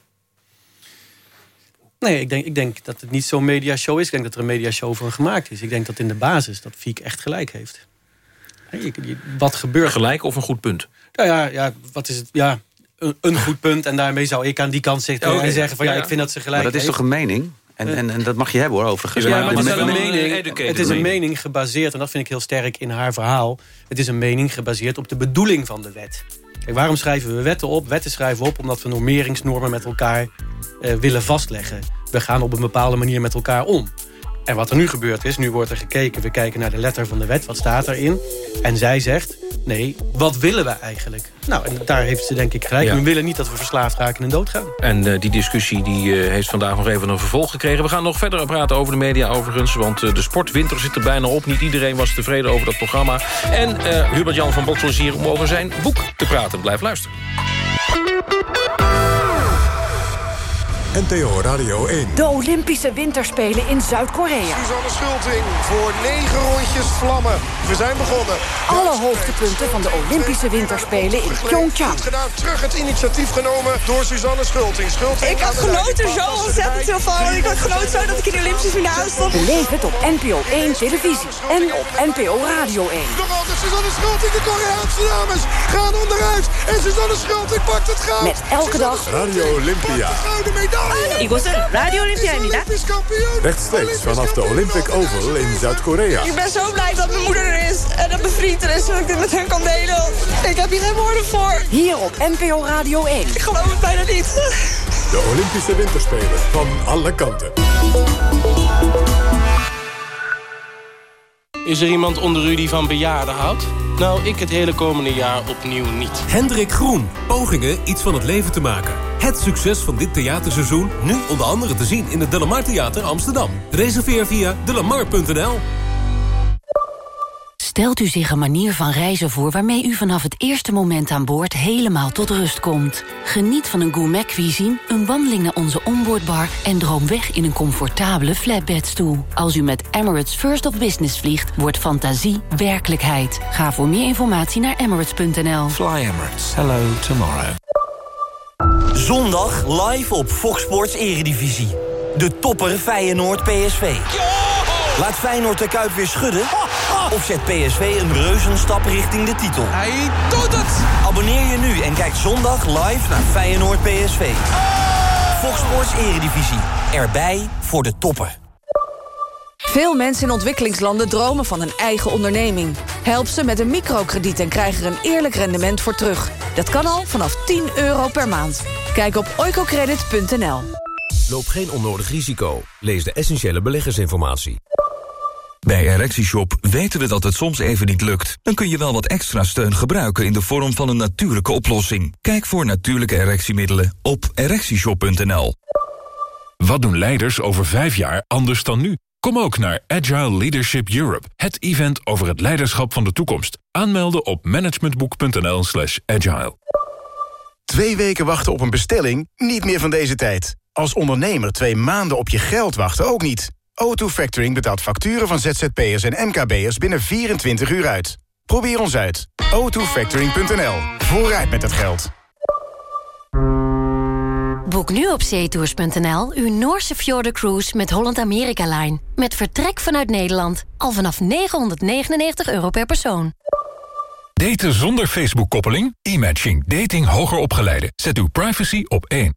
Nee, ik denk, ik denk dat het niet zo'n mediashow is. Ik denk dat er een mediashow voor gemaakt is. Ik denk dat in de basis dat Fiek echt gelijk heeft. Wat gebeurt... Gelijk of een goed punt? Nou ja, ja wat is het? Ja, een, een goed punt. En daarmee zou ik aan die kant zitten en zeggen van ja, Ja. ik vind dat ze gelijk maar dat is heeft. toch een mening? En, en, en dat mag je hebben hoor, overigens. Ja, maar Maar- het is een mening, het is een mening gebaseerd, en dat vind ik heel sterk in haar verhaal... het is een mening gebaseerd op de bedoeling van de wet. Kijk, waarom schrijven we wetten op? Wetten schrijven we op omdat we normeringsnormen met elkaar eh, willen vastleggen. We gaan op een bepaalde manier met elkaar om. En wat er nu gebeurd is, nu wordt er gekeken... we kijken naar de letter van de wet, wat staat erin? En zij zegt, nee, wat willen we eigenlijk? Nou, en daar heeft ze denk ik gelijk. Ja. We willen niet dat we verslaafd raken en doodgaan. En eh, die discussie die, eh, heeft vandaag nog even een vervolg gekregen. We gaan nog verder praten over de media overigens. Want eh, de sportwinter zit er bijna op. Niet iedereen was tevreden over dat programma. En Hubert-Jan van Boksel is hier om over zijn boek te praten. Blijf luisteren. NTO Radio 1. De Olympische Winterspelen in Zuid-Korea. Suzanne Schulting voor negen rondjes vlammen. We zijn begonnen. Alle hoogtepunten van de Olympische Winterspelen in Pyeongchang. Goed gedaan. Terug het initiatief genomen door Suzanne Schulting. Schulting Ik had genoten zo ontzettend veel van. Ik had genoten zo dat ik in de Olympische finale stond. Beleef het op NPO 1 televisie en op NPO Radio 1. Nog altijd Suzanne Schulting. De Koreaanse dames gaan onderuit. En Suzanne Schulting pakt het goud. Met elke dag Radio Olympia. Medaille. 이곳은 라디오 올림피아입니다. Olympisch kampioen. Rechtstreeks vanaf de Olympic Oval in Zuid-Korea. Ik ben zo blij dat mijn moeder er is en dat mijn vriend er is en dat ik dit met hen kan delen. Ik heb hier geen woorden voor. Hier op NPO Radio 1. Ik geloof het bijna niet. De Olympische Winterspelen van alle kanten. Is er iemand onder u die van bejaarden houdt? Nou, ik het hele komende jaar opnieuw niet. Hendrik Groen. Pogingen iets van het leven te maken. Het succes van dit theaterseizoen nu onder andere te zien in het Delamar Theater Amsterdam. Reserveer via delamar.nl. Stelt u zich een manier van reizen voor waarmee u vanaf het eerste moment aan boord helemaal tot rust komt. Geniet van een gourmet cuisine, een wandeling naar onze onboardbar en droom weg in een comfortabele flatbedstoel. Als u met Emirates First of Business vliegt, wordt fantasie werkelijkheid. Ga voor meer informatie naar emirates.nl. Fly Emirates. Hello tomorrow. Zondag live op Fox Sports Eredivisie. De topper Feyenoord PSV. Laat Feyenoord de Kuip weer schudden? Of zet PSV een reuzenstap richting de titel? Hij doet het! Abonneer je nu en kijk zondag live naar Feyenoord PSV. Fox Sports Eredivisie. Erbij voor de toppen. Veel mensen in ontwikkelingslanden dromen van een eigen onderneming. Help ze met een microkrediet en krijg er een eerlijk rendement voor terug. Dat kan al vanaf 10 euro per maand. Kijk op oicocredit.nl. Loop geen onnodig risico. Lees de essentiële beleggersinformatie. Bij ErectieShop weten we dat het soms even niet lukt. Dan kun je wel wat extra steun gebruiken in de vorm van een natuurlijke oplossing. Kijk voor natuurlijke erectiemiddelen op ErectieShop.nl. Wat doen leiders over vijf jaar anders dan nu? Kom ook naar Agile Leadership Europe, het event over het leiderschap van de toekomst. Aanmelden op managementboek.nl slash agile. Twee weken wachten op een bestelling? Niet meer van deze tijd. Als ondernemer twee maanden op je geld wachten ook niet. O2 Factoring betaalt facturen van ZZP'ers en MKB'ers binnen 24 uur uit. Probeer ons uit. o2factoring.nl. Vooruit met het geld. Boek nu op zeetours.nl uw Noorse Cruise met Holland America Line. Met vertrek vanuit Nederland. Al vanaf 999 euro per persoon. Daten zonder Facebook-koppeling? E-matching. Dating hoger opgeleide. Zet uw privacy op één.